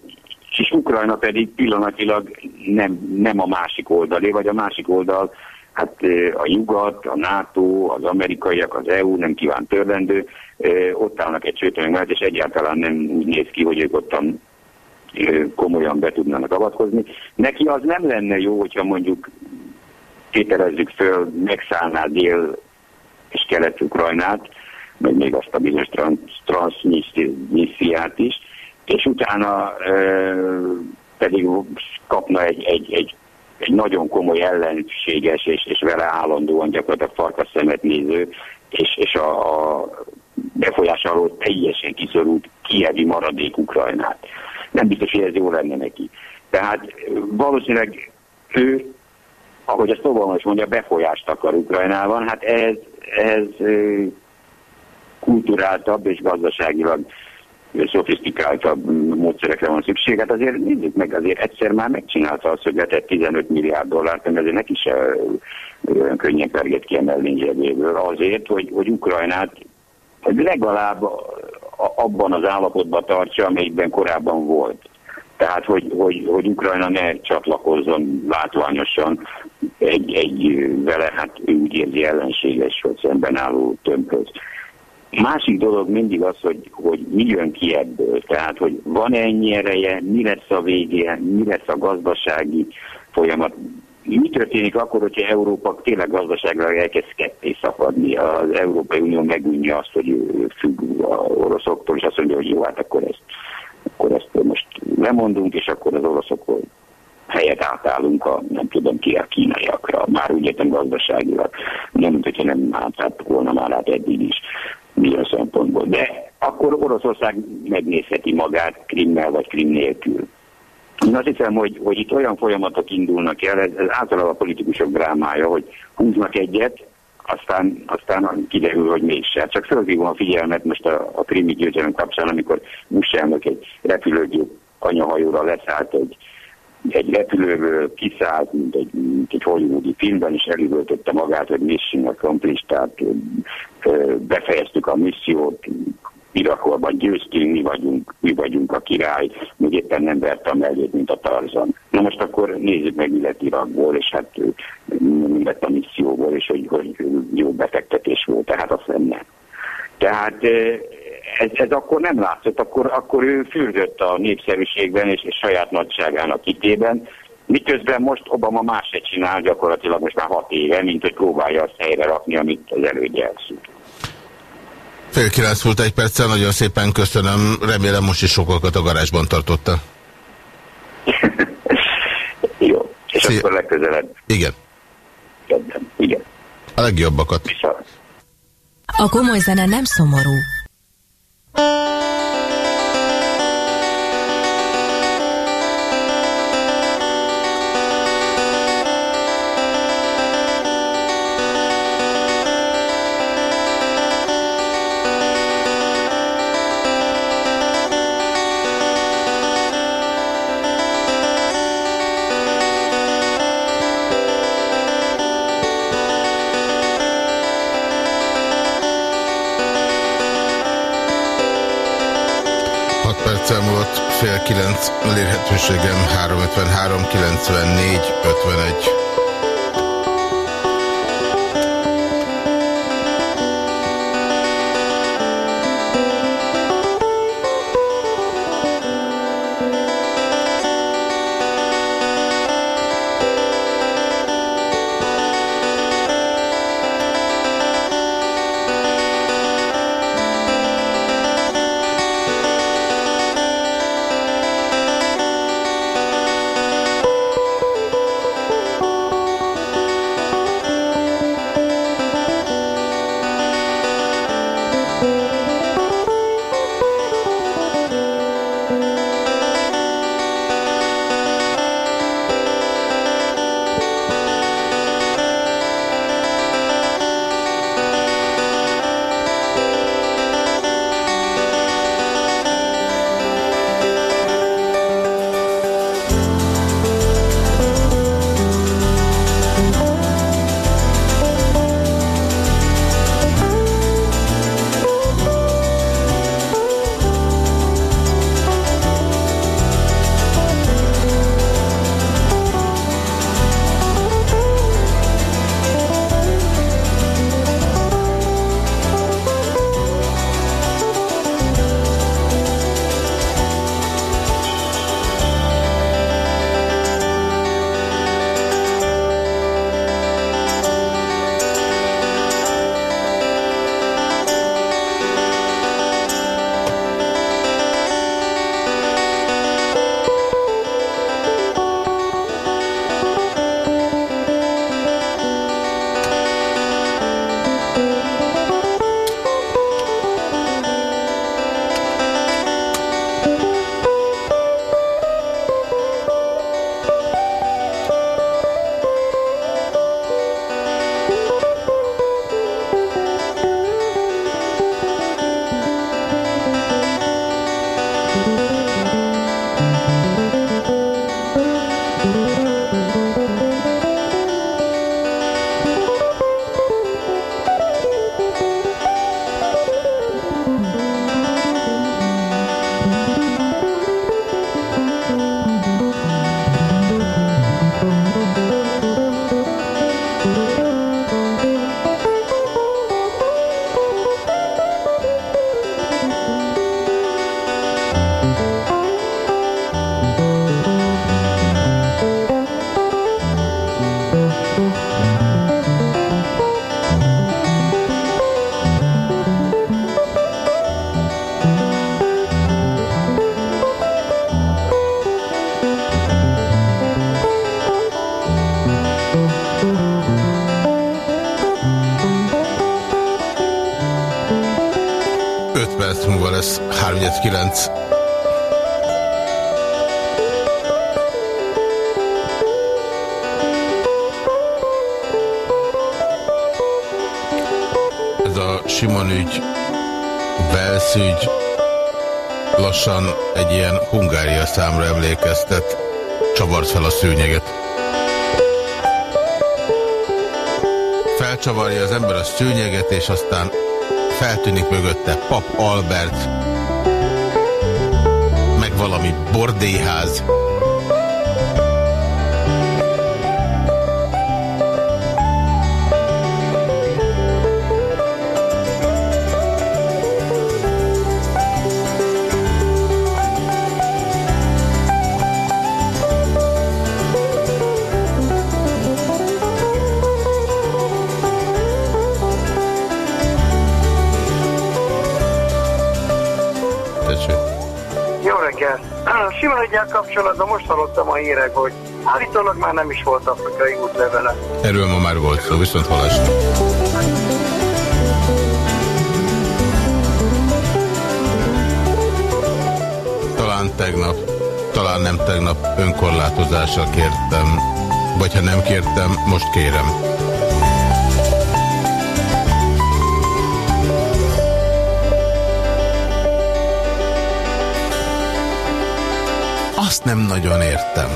Speaker 22: és Ukrajna pedig pillanatilag nem, nem a másik oldalé, vagy a másik oldal hát a nyugat, a NATO, az amerikaiak, az EU nem kíván törlendő, ott állnak egy sőtönök mellett, és egyáltalán nem úgy néz ki, hogy ők ottan komolyan be tudnának avatkozni. Neki az nem lenne jó, hogyha mondjuk tételezzük föl, megszállná dél és kelet-ukrajnát, meg még azt a bizonyos transzmissziát is, és utána e, pedig kapna egy, egy, egy egy nagyon komoly ellenséges és, és vele állandóan gyakorlatilag farkas szemet néző, és, és a, a befolyás alól teljesen kiszorult kievi maradék Ukrajnát. Nem biztos, hogy ez jó lenne neki. Tehát valószínűleg ő, ahogy ezt Obama is mondja, befolyást akar Ukrajnában, hát ez, ez kulturáltabb és gazdaságilag szofisztikáltabb módszerekre van szükség. Hát azért nézzük meg, azért egyszer már megcsinálta azt, hogy letett 15 milliárd dollárt, mert ezért neki se olyan könnyen perget kiemelni zsebéből azért, hogy, hogy Ukrajnát hogy legalább abban az állapotban tartsa, amelyikben korábban volt. Tehát, hogy, hogy, hogy Ukrajna ne csatlakozzon látványosan egy, egy vele, hát ő úgy érzi ellenséges, hogy szemben álló tömphöz. Másik dolog mindig az, hogy, hogy mi jön ki ebből, tehát hogy van -e ennyi ereje, mi lesz a végé, mi lesz a gazdasági folyamat. Mi történik akkor, hogyha Európa tényleg gazdaságra elkezd ketté szakadni, az Európai Unió megunja azt, hogy függ a oroszoktól, és azt mondja, hogy jó, hát akkor ezt, akkor ezt most lemondunk, és akkor az oroszok helyet átállunk a, nem tudom ki, a kínaiakra, már úgy értem gazdaságilag, nem, mint hogyha nem átálltak volna már át eddig is milyen szempontból. De akkor Oroszország megnézheti magát Krimmel vagy Krim nélkül. Én azt hiszem, hogy, hogy itt olyan folyamatok indulnak el, ez, ez általában a politikusok drámája, hogy húznak egyet, aztán, aztán kiderül, hogy mégsem. Csak fölhívom a figyelmet most a, a krimi győzelem kapcsán, amikor Bush elnök egy repülőgép anyahajóra leszállt egy egy repülőből kiszállt, mint egy, mint egy hollywoodi filmben, és elüvöltötte magát, hogy mission accomplished, tehát befejeztük a missziót, Irakorban győztünk, mi vagyunk, mi vagyunk a király, még éppen nem verte a mellét, mint a Tarzan. Na most akkor nézzük meg, mi lett Irakból, és hát mi lett a misszióból, és hogy, hogy jó befektetés volt, tehát azt nem. Tehát ez, ez akkor nem látszott, akkor, akkor ő fürdött a népszerűségben és, és saját nagyságának hitében, miközben most Obama más se csinál gyakorlatilag most már hat éve, mint hogy próbálja azt helyre rakni, amit az elődje elszűrt.
Speaker 1: Fél kilenc volt egy perccel, nagyon szépen köszönöm, remélem most is sokakat a garázsban tartotta.
Speaker 22: Jó, és Szia. akkor legközelebb.
Speaker 1: Igen.
Speaker 22: Kedden. Igen.
Speaker 1: A legjobbakat.
Speaker 22: Viszont.
Speaker 23: A komoly zene nem szomorú.
Speaker 1: 061 elérhetőségem 353 94 51. lesz 319. Ez a Simon ügy, Velsz ügy lassan egy ilyen Hungária számra emlékeztet, csavart fel a szőnyeget. Felcsavarja az ember a szőnyeget, és aztán feltűnik mögötte Pap Albert, meg valami bordélyház.
Speaker 15: kapcsolatban most hallottam a hírek, hogy állítólag már nem is volt afrikai útlevele.
Speaker 1: Erről ma már volt szó, viszont halásra. Talán tegnap, talán nem tegnap önkorlátozással kértem, vagy ha nem kértem, most kérem. Azt nem nagyon értem,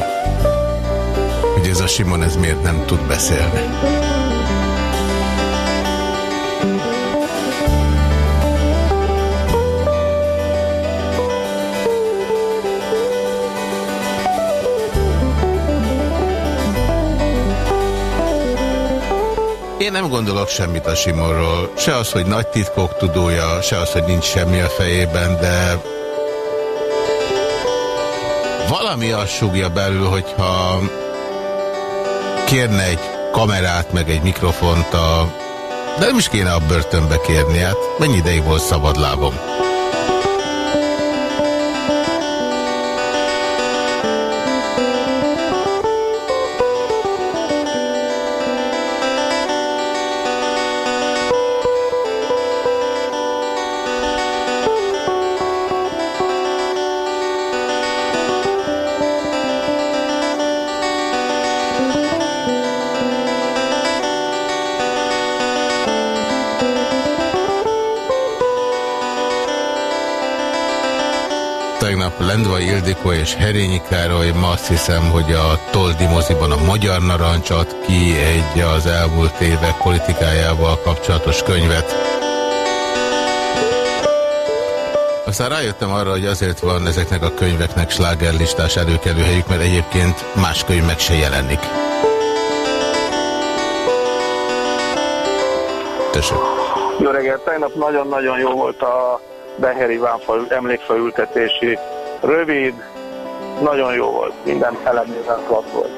Speaker 1: hogy ez a Simon ez miért nem tud beszélni. Én nem gondolok semmit a Simonról. Se az, hogy nagy titkok tudója, se az, hogy nincs semmi a fejében, de valami azt súgja belül, hogyha kérne egy kamerát, meg egy mikrofont a... De nem is kéne a börtönbe kérni, hát mennyi ideig volt szabadlábom? És Herényi Károly, ma azt hiszem, hogy a Toldi moziban a Magyar Narancs ad ki egy az elmúlt évek politikájával kapcsolatos könyvet. Aztán rájöttem arra, hogy azért van ezeknek a könyveknek slágerlistás előkelő helyük, mert egyébként más könyv meg se jelenik. Tessék.
Speaker 24: Jó reggelt, tegnap nagyon-nagyon jó volt a Beheri Vánfa emlékfaültetési Rövid, nagyon jó volt, minden elemében klassz volt.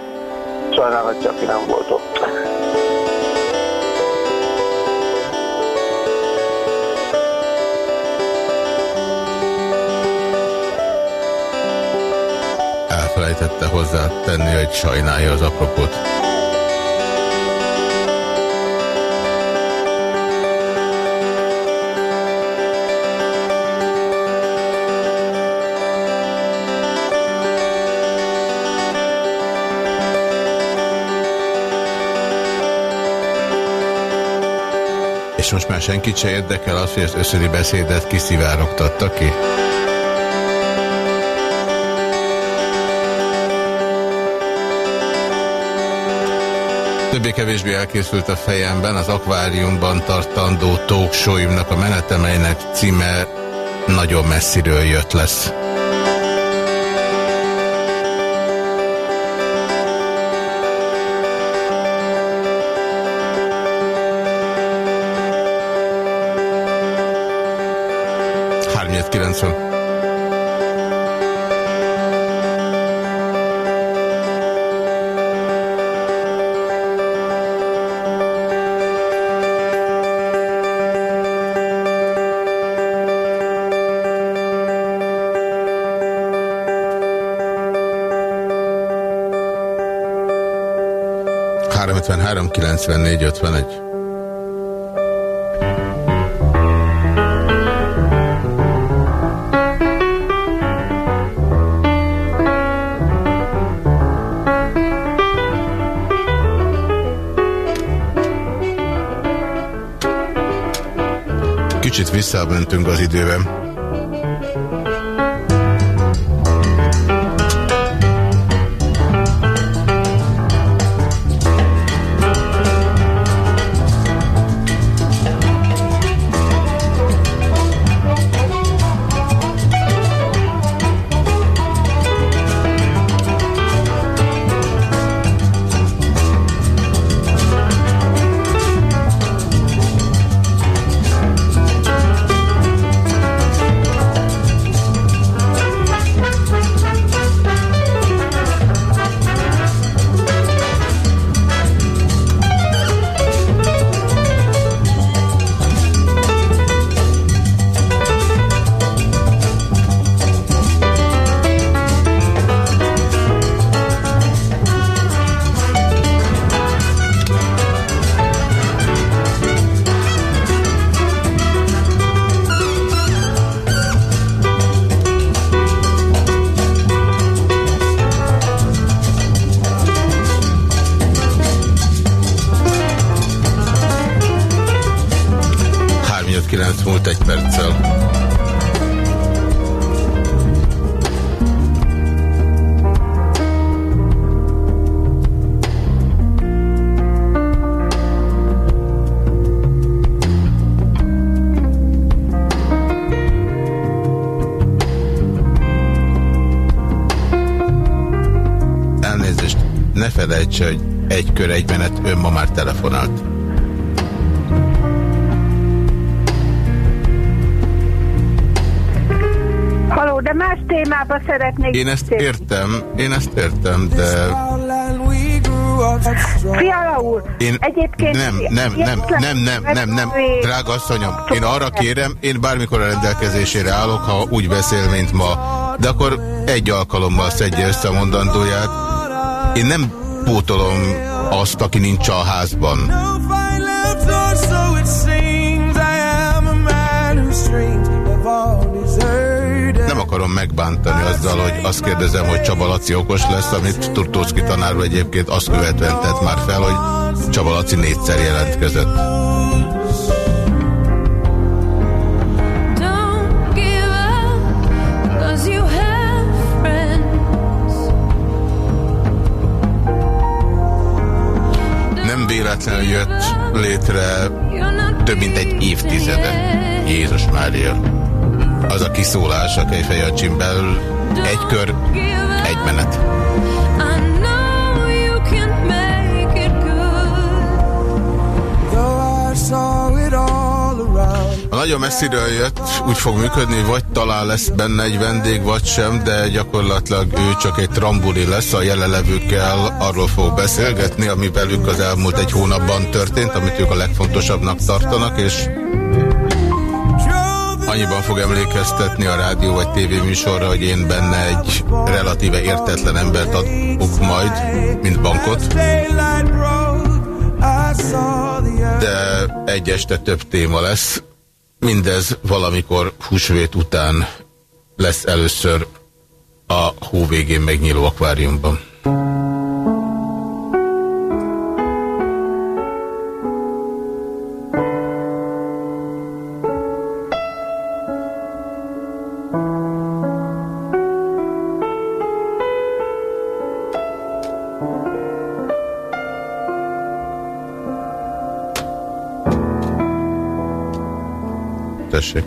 Speaker 24: Sajnálom, hogy csak nem volt ott.
Speaker 1: Elfelejtette hozzá tenni, hogy sajnálja az apropót. És most már senkit se érdekel az, hogy az összödi beszédet kiszivárogtatta ki? Többé-kevésbé elkészült a fejemben az akváriumban tartandó talk a menetemeinek címe nagyon messziről jött lesz. 94 51. kicsit visszamentünk az időben. Hogy egy kör, egy menet, ön ma már telefonált.
Speaker 13: Haló, de más témába szeretnék...
Speaker 1: Én ezt értem, én ezt értem, de...
Speaker 13: Fiala úr,
Speaker 1: én
Speaker 13: egyébként...
Speaker 1: Nem, nem, nem, nem, nem, nem, nem, drága asszonyom, én arra kérem, én bármikor a rendelkezésére állok, ha úgy beszél, mint ma, de akkor egy alkalommal szedje össze a mondandóját, én nem pótolom azt, aki nincs a házban. Nem akarom megbántani azzal, hogy azt kérdezem, hogy Csaba Laci okos lesz, amit Turtószki tanár egyébként azt követően tett már fel, hogy Csaba Laci négyszer jelentkezett. Véletlenül jött létre több mint egy évtizede. Jézus Mária. Az a kiszólás a Kejfejacsin belül egy kör, egy menet. Ha nagyon messziről jött, úgy fog működni, vagy talán lesz benne egy vendég, vagy sem, de gyakorlatilag ő csak egy trambuli lesz, a jelenlevőkkel arról fog beszélgetni, ami velük az elmúlt egy hónapban történt, amit ők a legfontosabbnak tartanak, és annyiban fog emlékeztetni a rádió vagy tévéműsorra, hogy én benne egy relatíve értetlen embert adok majd, mint bankot. De egy este több téma lesz. Mindez valamikor húsvét után lesz először a hó végén megnyíló akváriumban. Tessék.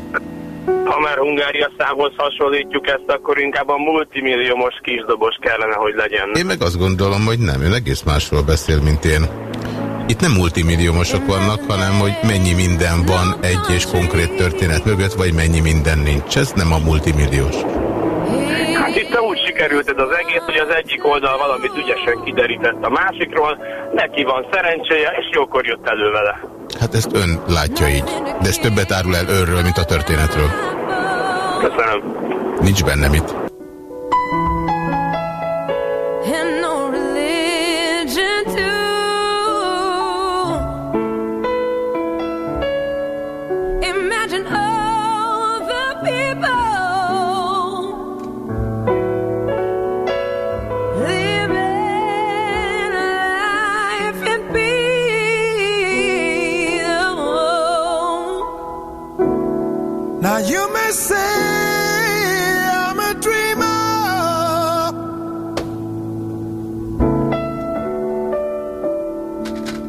Speaker 24: Ha már Hungária számhoz hasonlítjuk ezt, akkor inkább a multimilliómos kisdobos kellene, hogy legyen.
Speaker 1: Én meg azt gondolom, hogy nem. Ön egész másról beszél, mint én. Itt nem multimilliómosok vannak, hanem hogy mennyi minden van egy és konkrét történet mögött, vagy mennyi minden nincs. Ez nem a multimilliós.
Speaker 24: Hát itt úgy sikerült ez az egész, hogy az egyik oldal valamit ügyesen kiderített a másikról, neki van szerencséje, és jókor jött elő vele.
Speaker 1: Hát ezt ön látja így. De ez többet árul el önről, mint a történetről.
Speaker 24: Köszönöm.
Speaker 1: Nincs benne mit.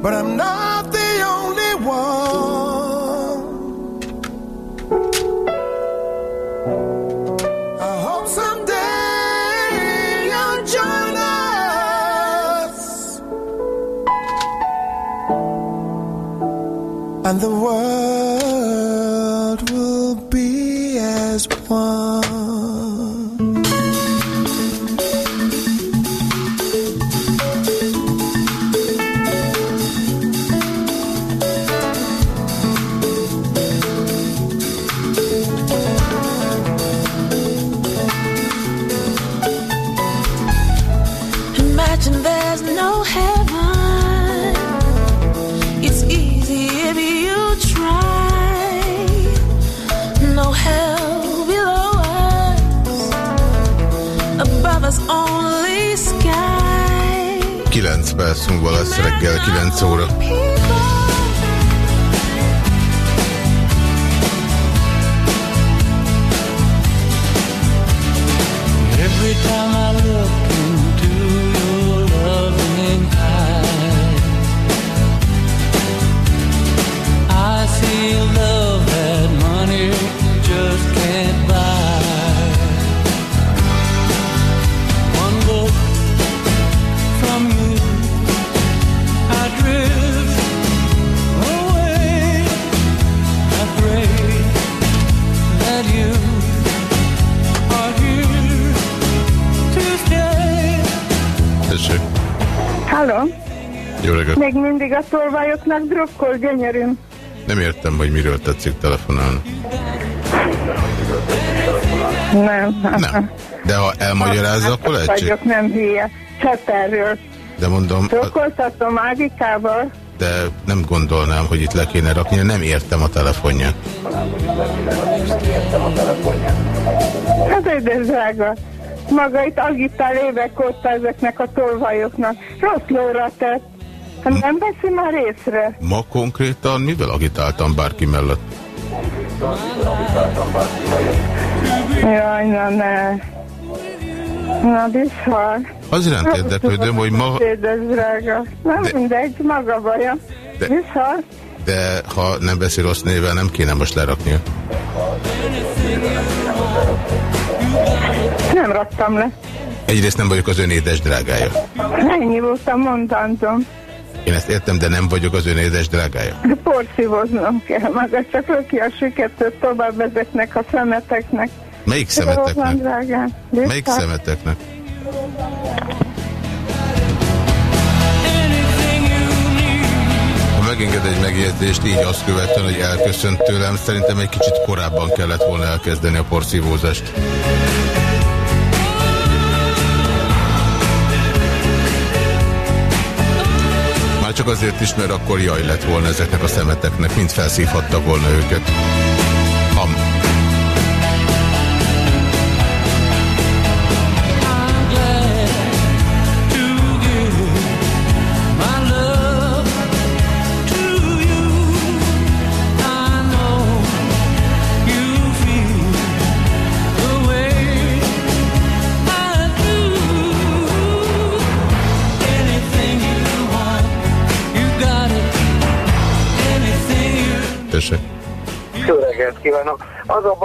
Speaker 25: But I'm not
Speaker 1: tolvajoknak drukkol, gyönyörű.
Speaker 26: Nem értem, hogy miről tetszik telefonálni.
Speaker 1: Nem.
Speaker 26: Nem. De ha elmagyarázza, akkor
Speaker 1: lehetséges. vagyok, nem hülye. Cseperről.
Speaker 26: De mondom...
Speaker 1: Drukkoltatom Ágikával.
Speaker 26: De nem gondolnám, hogy itt le kéne rakni, nem értem a telefonját.
Speaker 1: Hát egy drága. Maga itt agitál évek óta ezeknek a tolvajoknak. Rossz lóra tett. Hát nem veszi már észre.
Speaker 26: Ma konkrétan mivel agitáltam bárki mellett?
Speaker 1: Jaj, na ne. Na, biztos.
Speaker 26: Az iránt érdeklődöm, hogy ma...
Speaker 1: Édes drága. Nem de... mindegy, maga baja. De... Biztos.
Speaker 26: De ha nem beszél rossz néven, nem kéne most leraknia.
Speaker 1: Nem raktam le.
Speaker 26: Egyrészt nem vagyok az ön édes drágája.
Speaker 1: Ennyi voltam, mondtam.
Speaker 26: Én ezt értem, de nem vagyok az ön édes drágája.
Speaker 1: Porszívoznom kell, maga csak löki a siketet, tovább vezetnek a szemeteknek.
Speaker 26: Melyik szemeteknek? Melyik szemeteknek? Ha megenged egy megjegyzést, így azt követően, hogy elköszönt tőlem, szerintem egy kicsit korábban kellett volna elkezdeni a porszívózást. Csak azért is, mert akkor jaj lett volna ezeknek a szemeteknek, mint felszívhatta volna őket.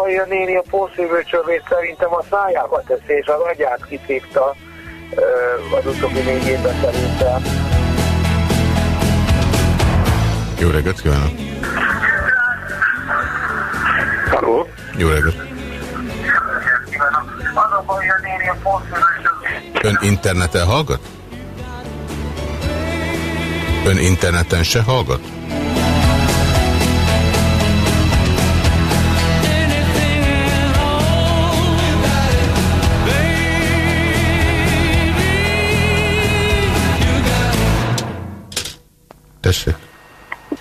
Speaker 14: Az a néni a porszívőcsövét szerintem a szájába teszi, és az agyát kiszívta az utóbbi négy évben szerintem.
Speaker 26: Jó reggelt kívánok!
Speaker 14: Halló!
Speaker 26: Jó reggelt! Ön interneten hallgat? Ön interneten se hallgat? Tessék.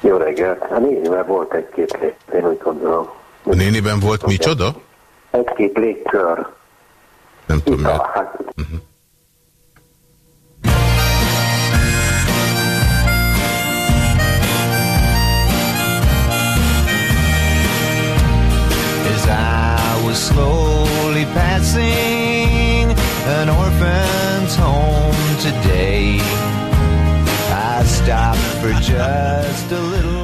Speaker 27: Jó reggelt. A néniben volt egy-két légkör, én úgy gondolom.
Speaker 26: A néniben volt micsoda?
Speaker 27: Egy-két légkör.
Speaker 26: Nem tudom miért. Hát... Uh -huh. As I was slowly passing an orphan's home today I stopped for just a little.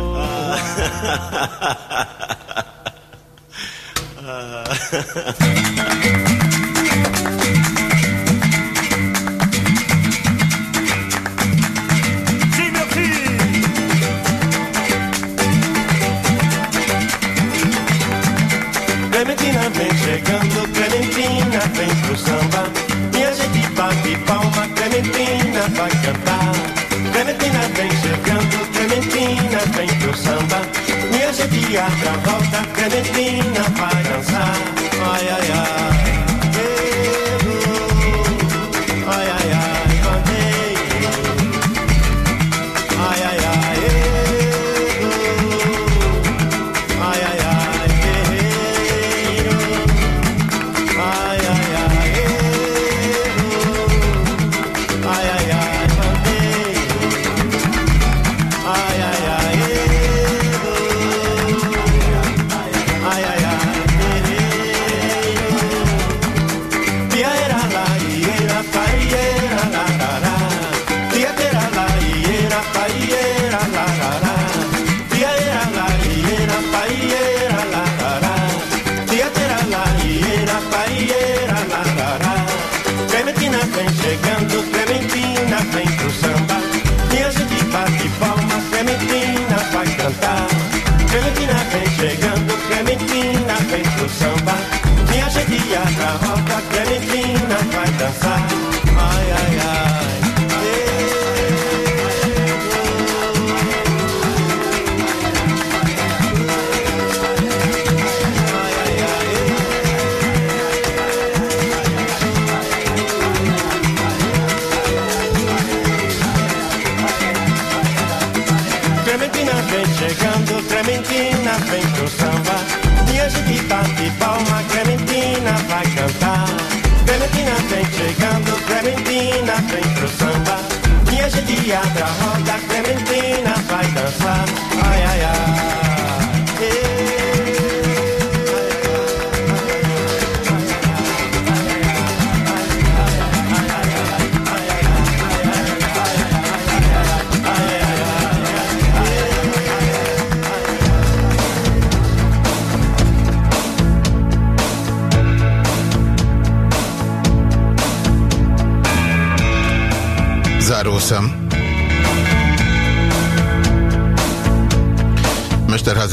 Speaker 26: Clementina vem chegando, Clementina vem pro samba. Minha gente bate palma, Clementina vai cantar.
Speaker 28: baby, I find been
Speaker 1: outside. Cafá.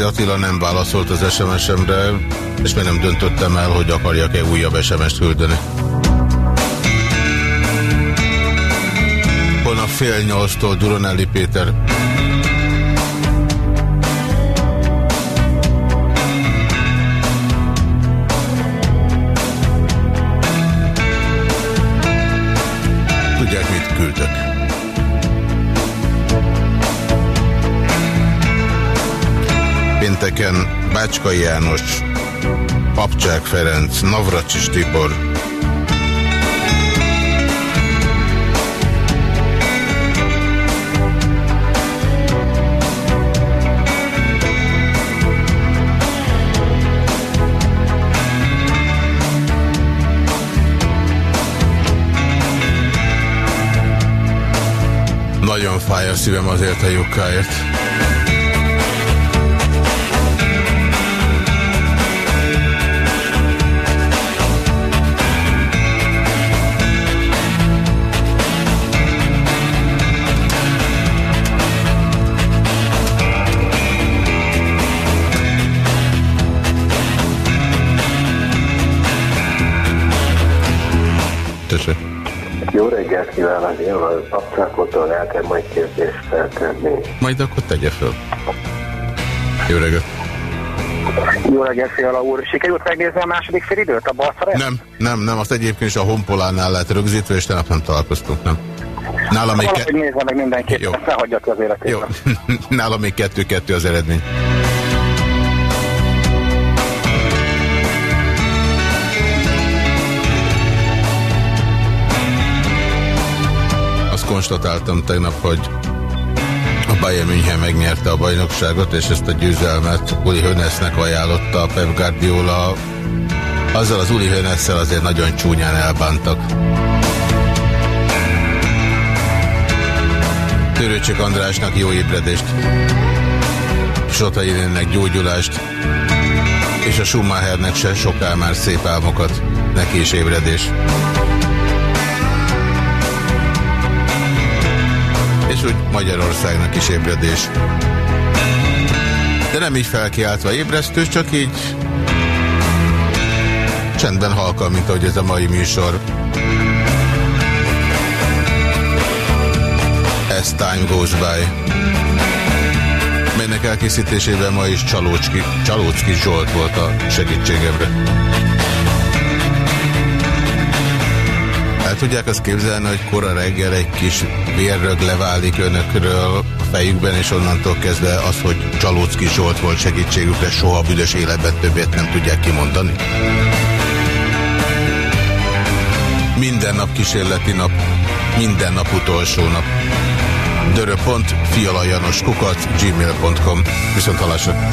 Speaker 1: Attila nem válaszolt az SMS-emre, és még nem döntöttem el, hogy akarjak-e újabb SMS-t küldeni. Holnap fél nyolctól Duronelli Péter. Tudják, mit küldök. Pénteken Bácskai János, Papcsák Ferenc, Navracsis Tibor, Nagyon fáj a szívem azért a lyukkáért.
Speaker 29: Majd
Speaker 1: akkor tegye föl. Jó reggelt.
Speaker 14: Jó reggelt, Fiala úr. Sikerült megnézni a második félidőt, a Barca
Speaker 1: Nem, nem, nem, azt egyébként is a honpolánál lett rögzítve, és tegnap nem találkoztunk, nem. Nálam még,
Speaker 14: Valahogy
Speaker 1: ke
Speaker 14: nézve meg mindenképp,
Speaker 1: Jó.
Speaker 14: ezt ne hagyja ki az életét.
Speaker 1: Jó. Nálam még kettő-kettő az eredmény. Azt konstatáltam tegnap, hogy a Bayern München megnyerte a bajnokságot, és ezt a győzelmet Uli Hönesnek ajánlotta a Pep Guardiola. Azzal az Uli Hönesszel azért nagyon csúnyán elbántak. Törőcsök Andrásnak jó ébredést, Sota Irénnek gyógyulást, és a Schumachernek se soká már szép álmokat, neki is ébredés. Úgy Magyarországnak is ébredés. De nem így felkiáltva ébresztő, csak így csendben halkan, mint ahogy ez a mai műsor. As Time Goes By. Melynek elkészítésében ma is Csalócski, Csalócki Zsolt volt a segítségemre. El tudják azt képzelni, hogy kora reggel egy kis vérrög leválik önökről a fejükben, és onnantól kezdve az, hogy Csalócki Zsolt volt segítségükre, soha büdös életben többet nem tudják kimondani? Minden nap kísérleti nap, minden nap utolsó nap. dörö.fialajanos kukat gmail.com Viszont halásra!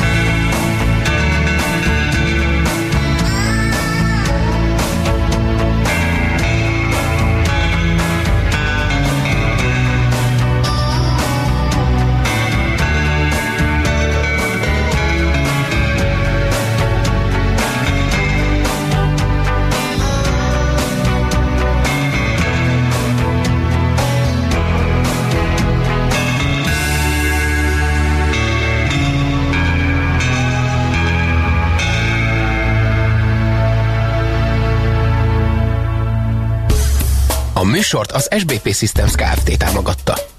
Speaker 30: A műsort az SBP Systems Kft. támogatta.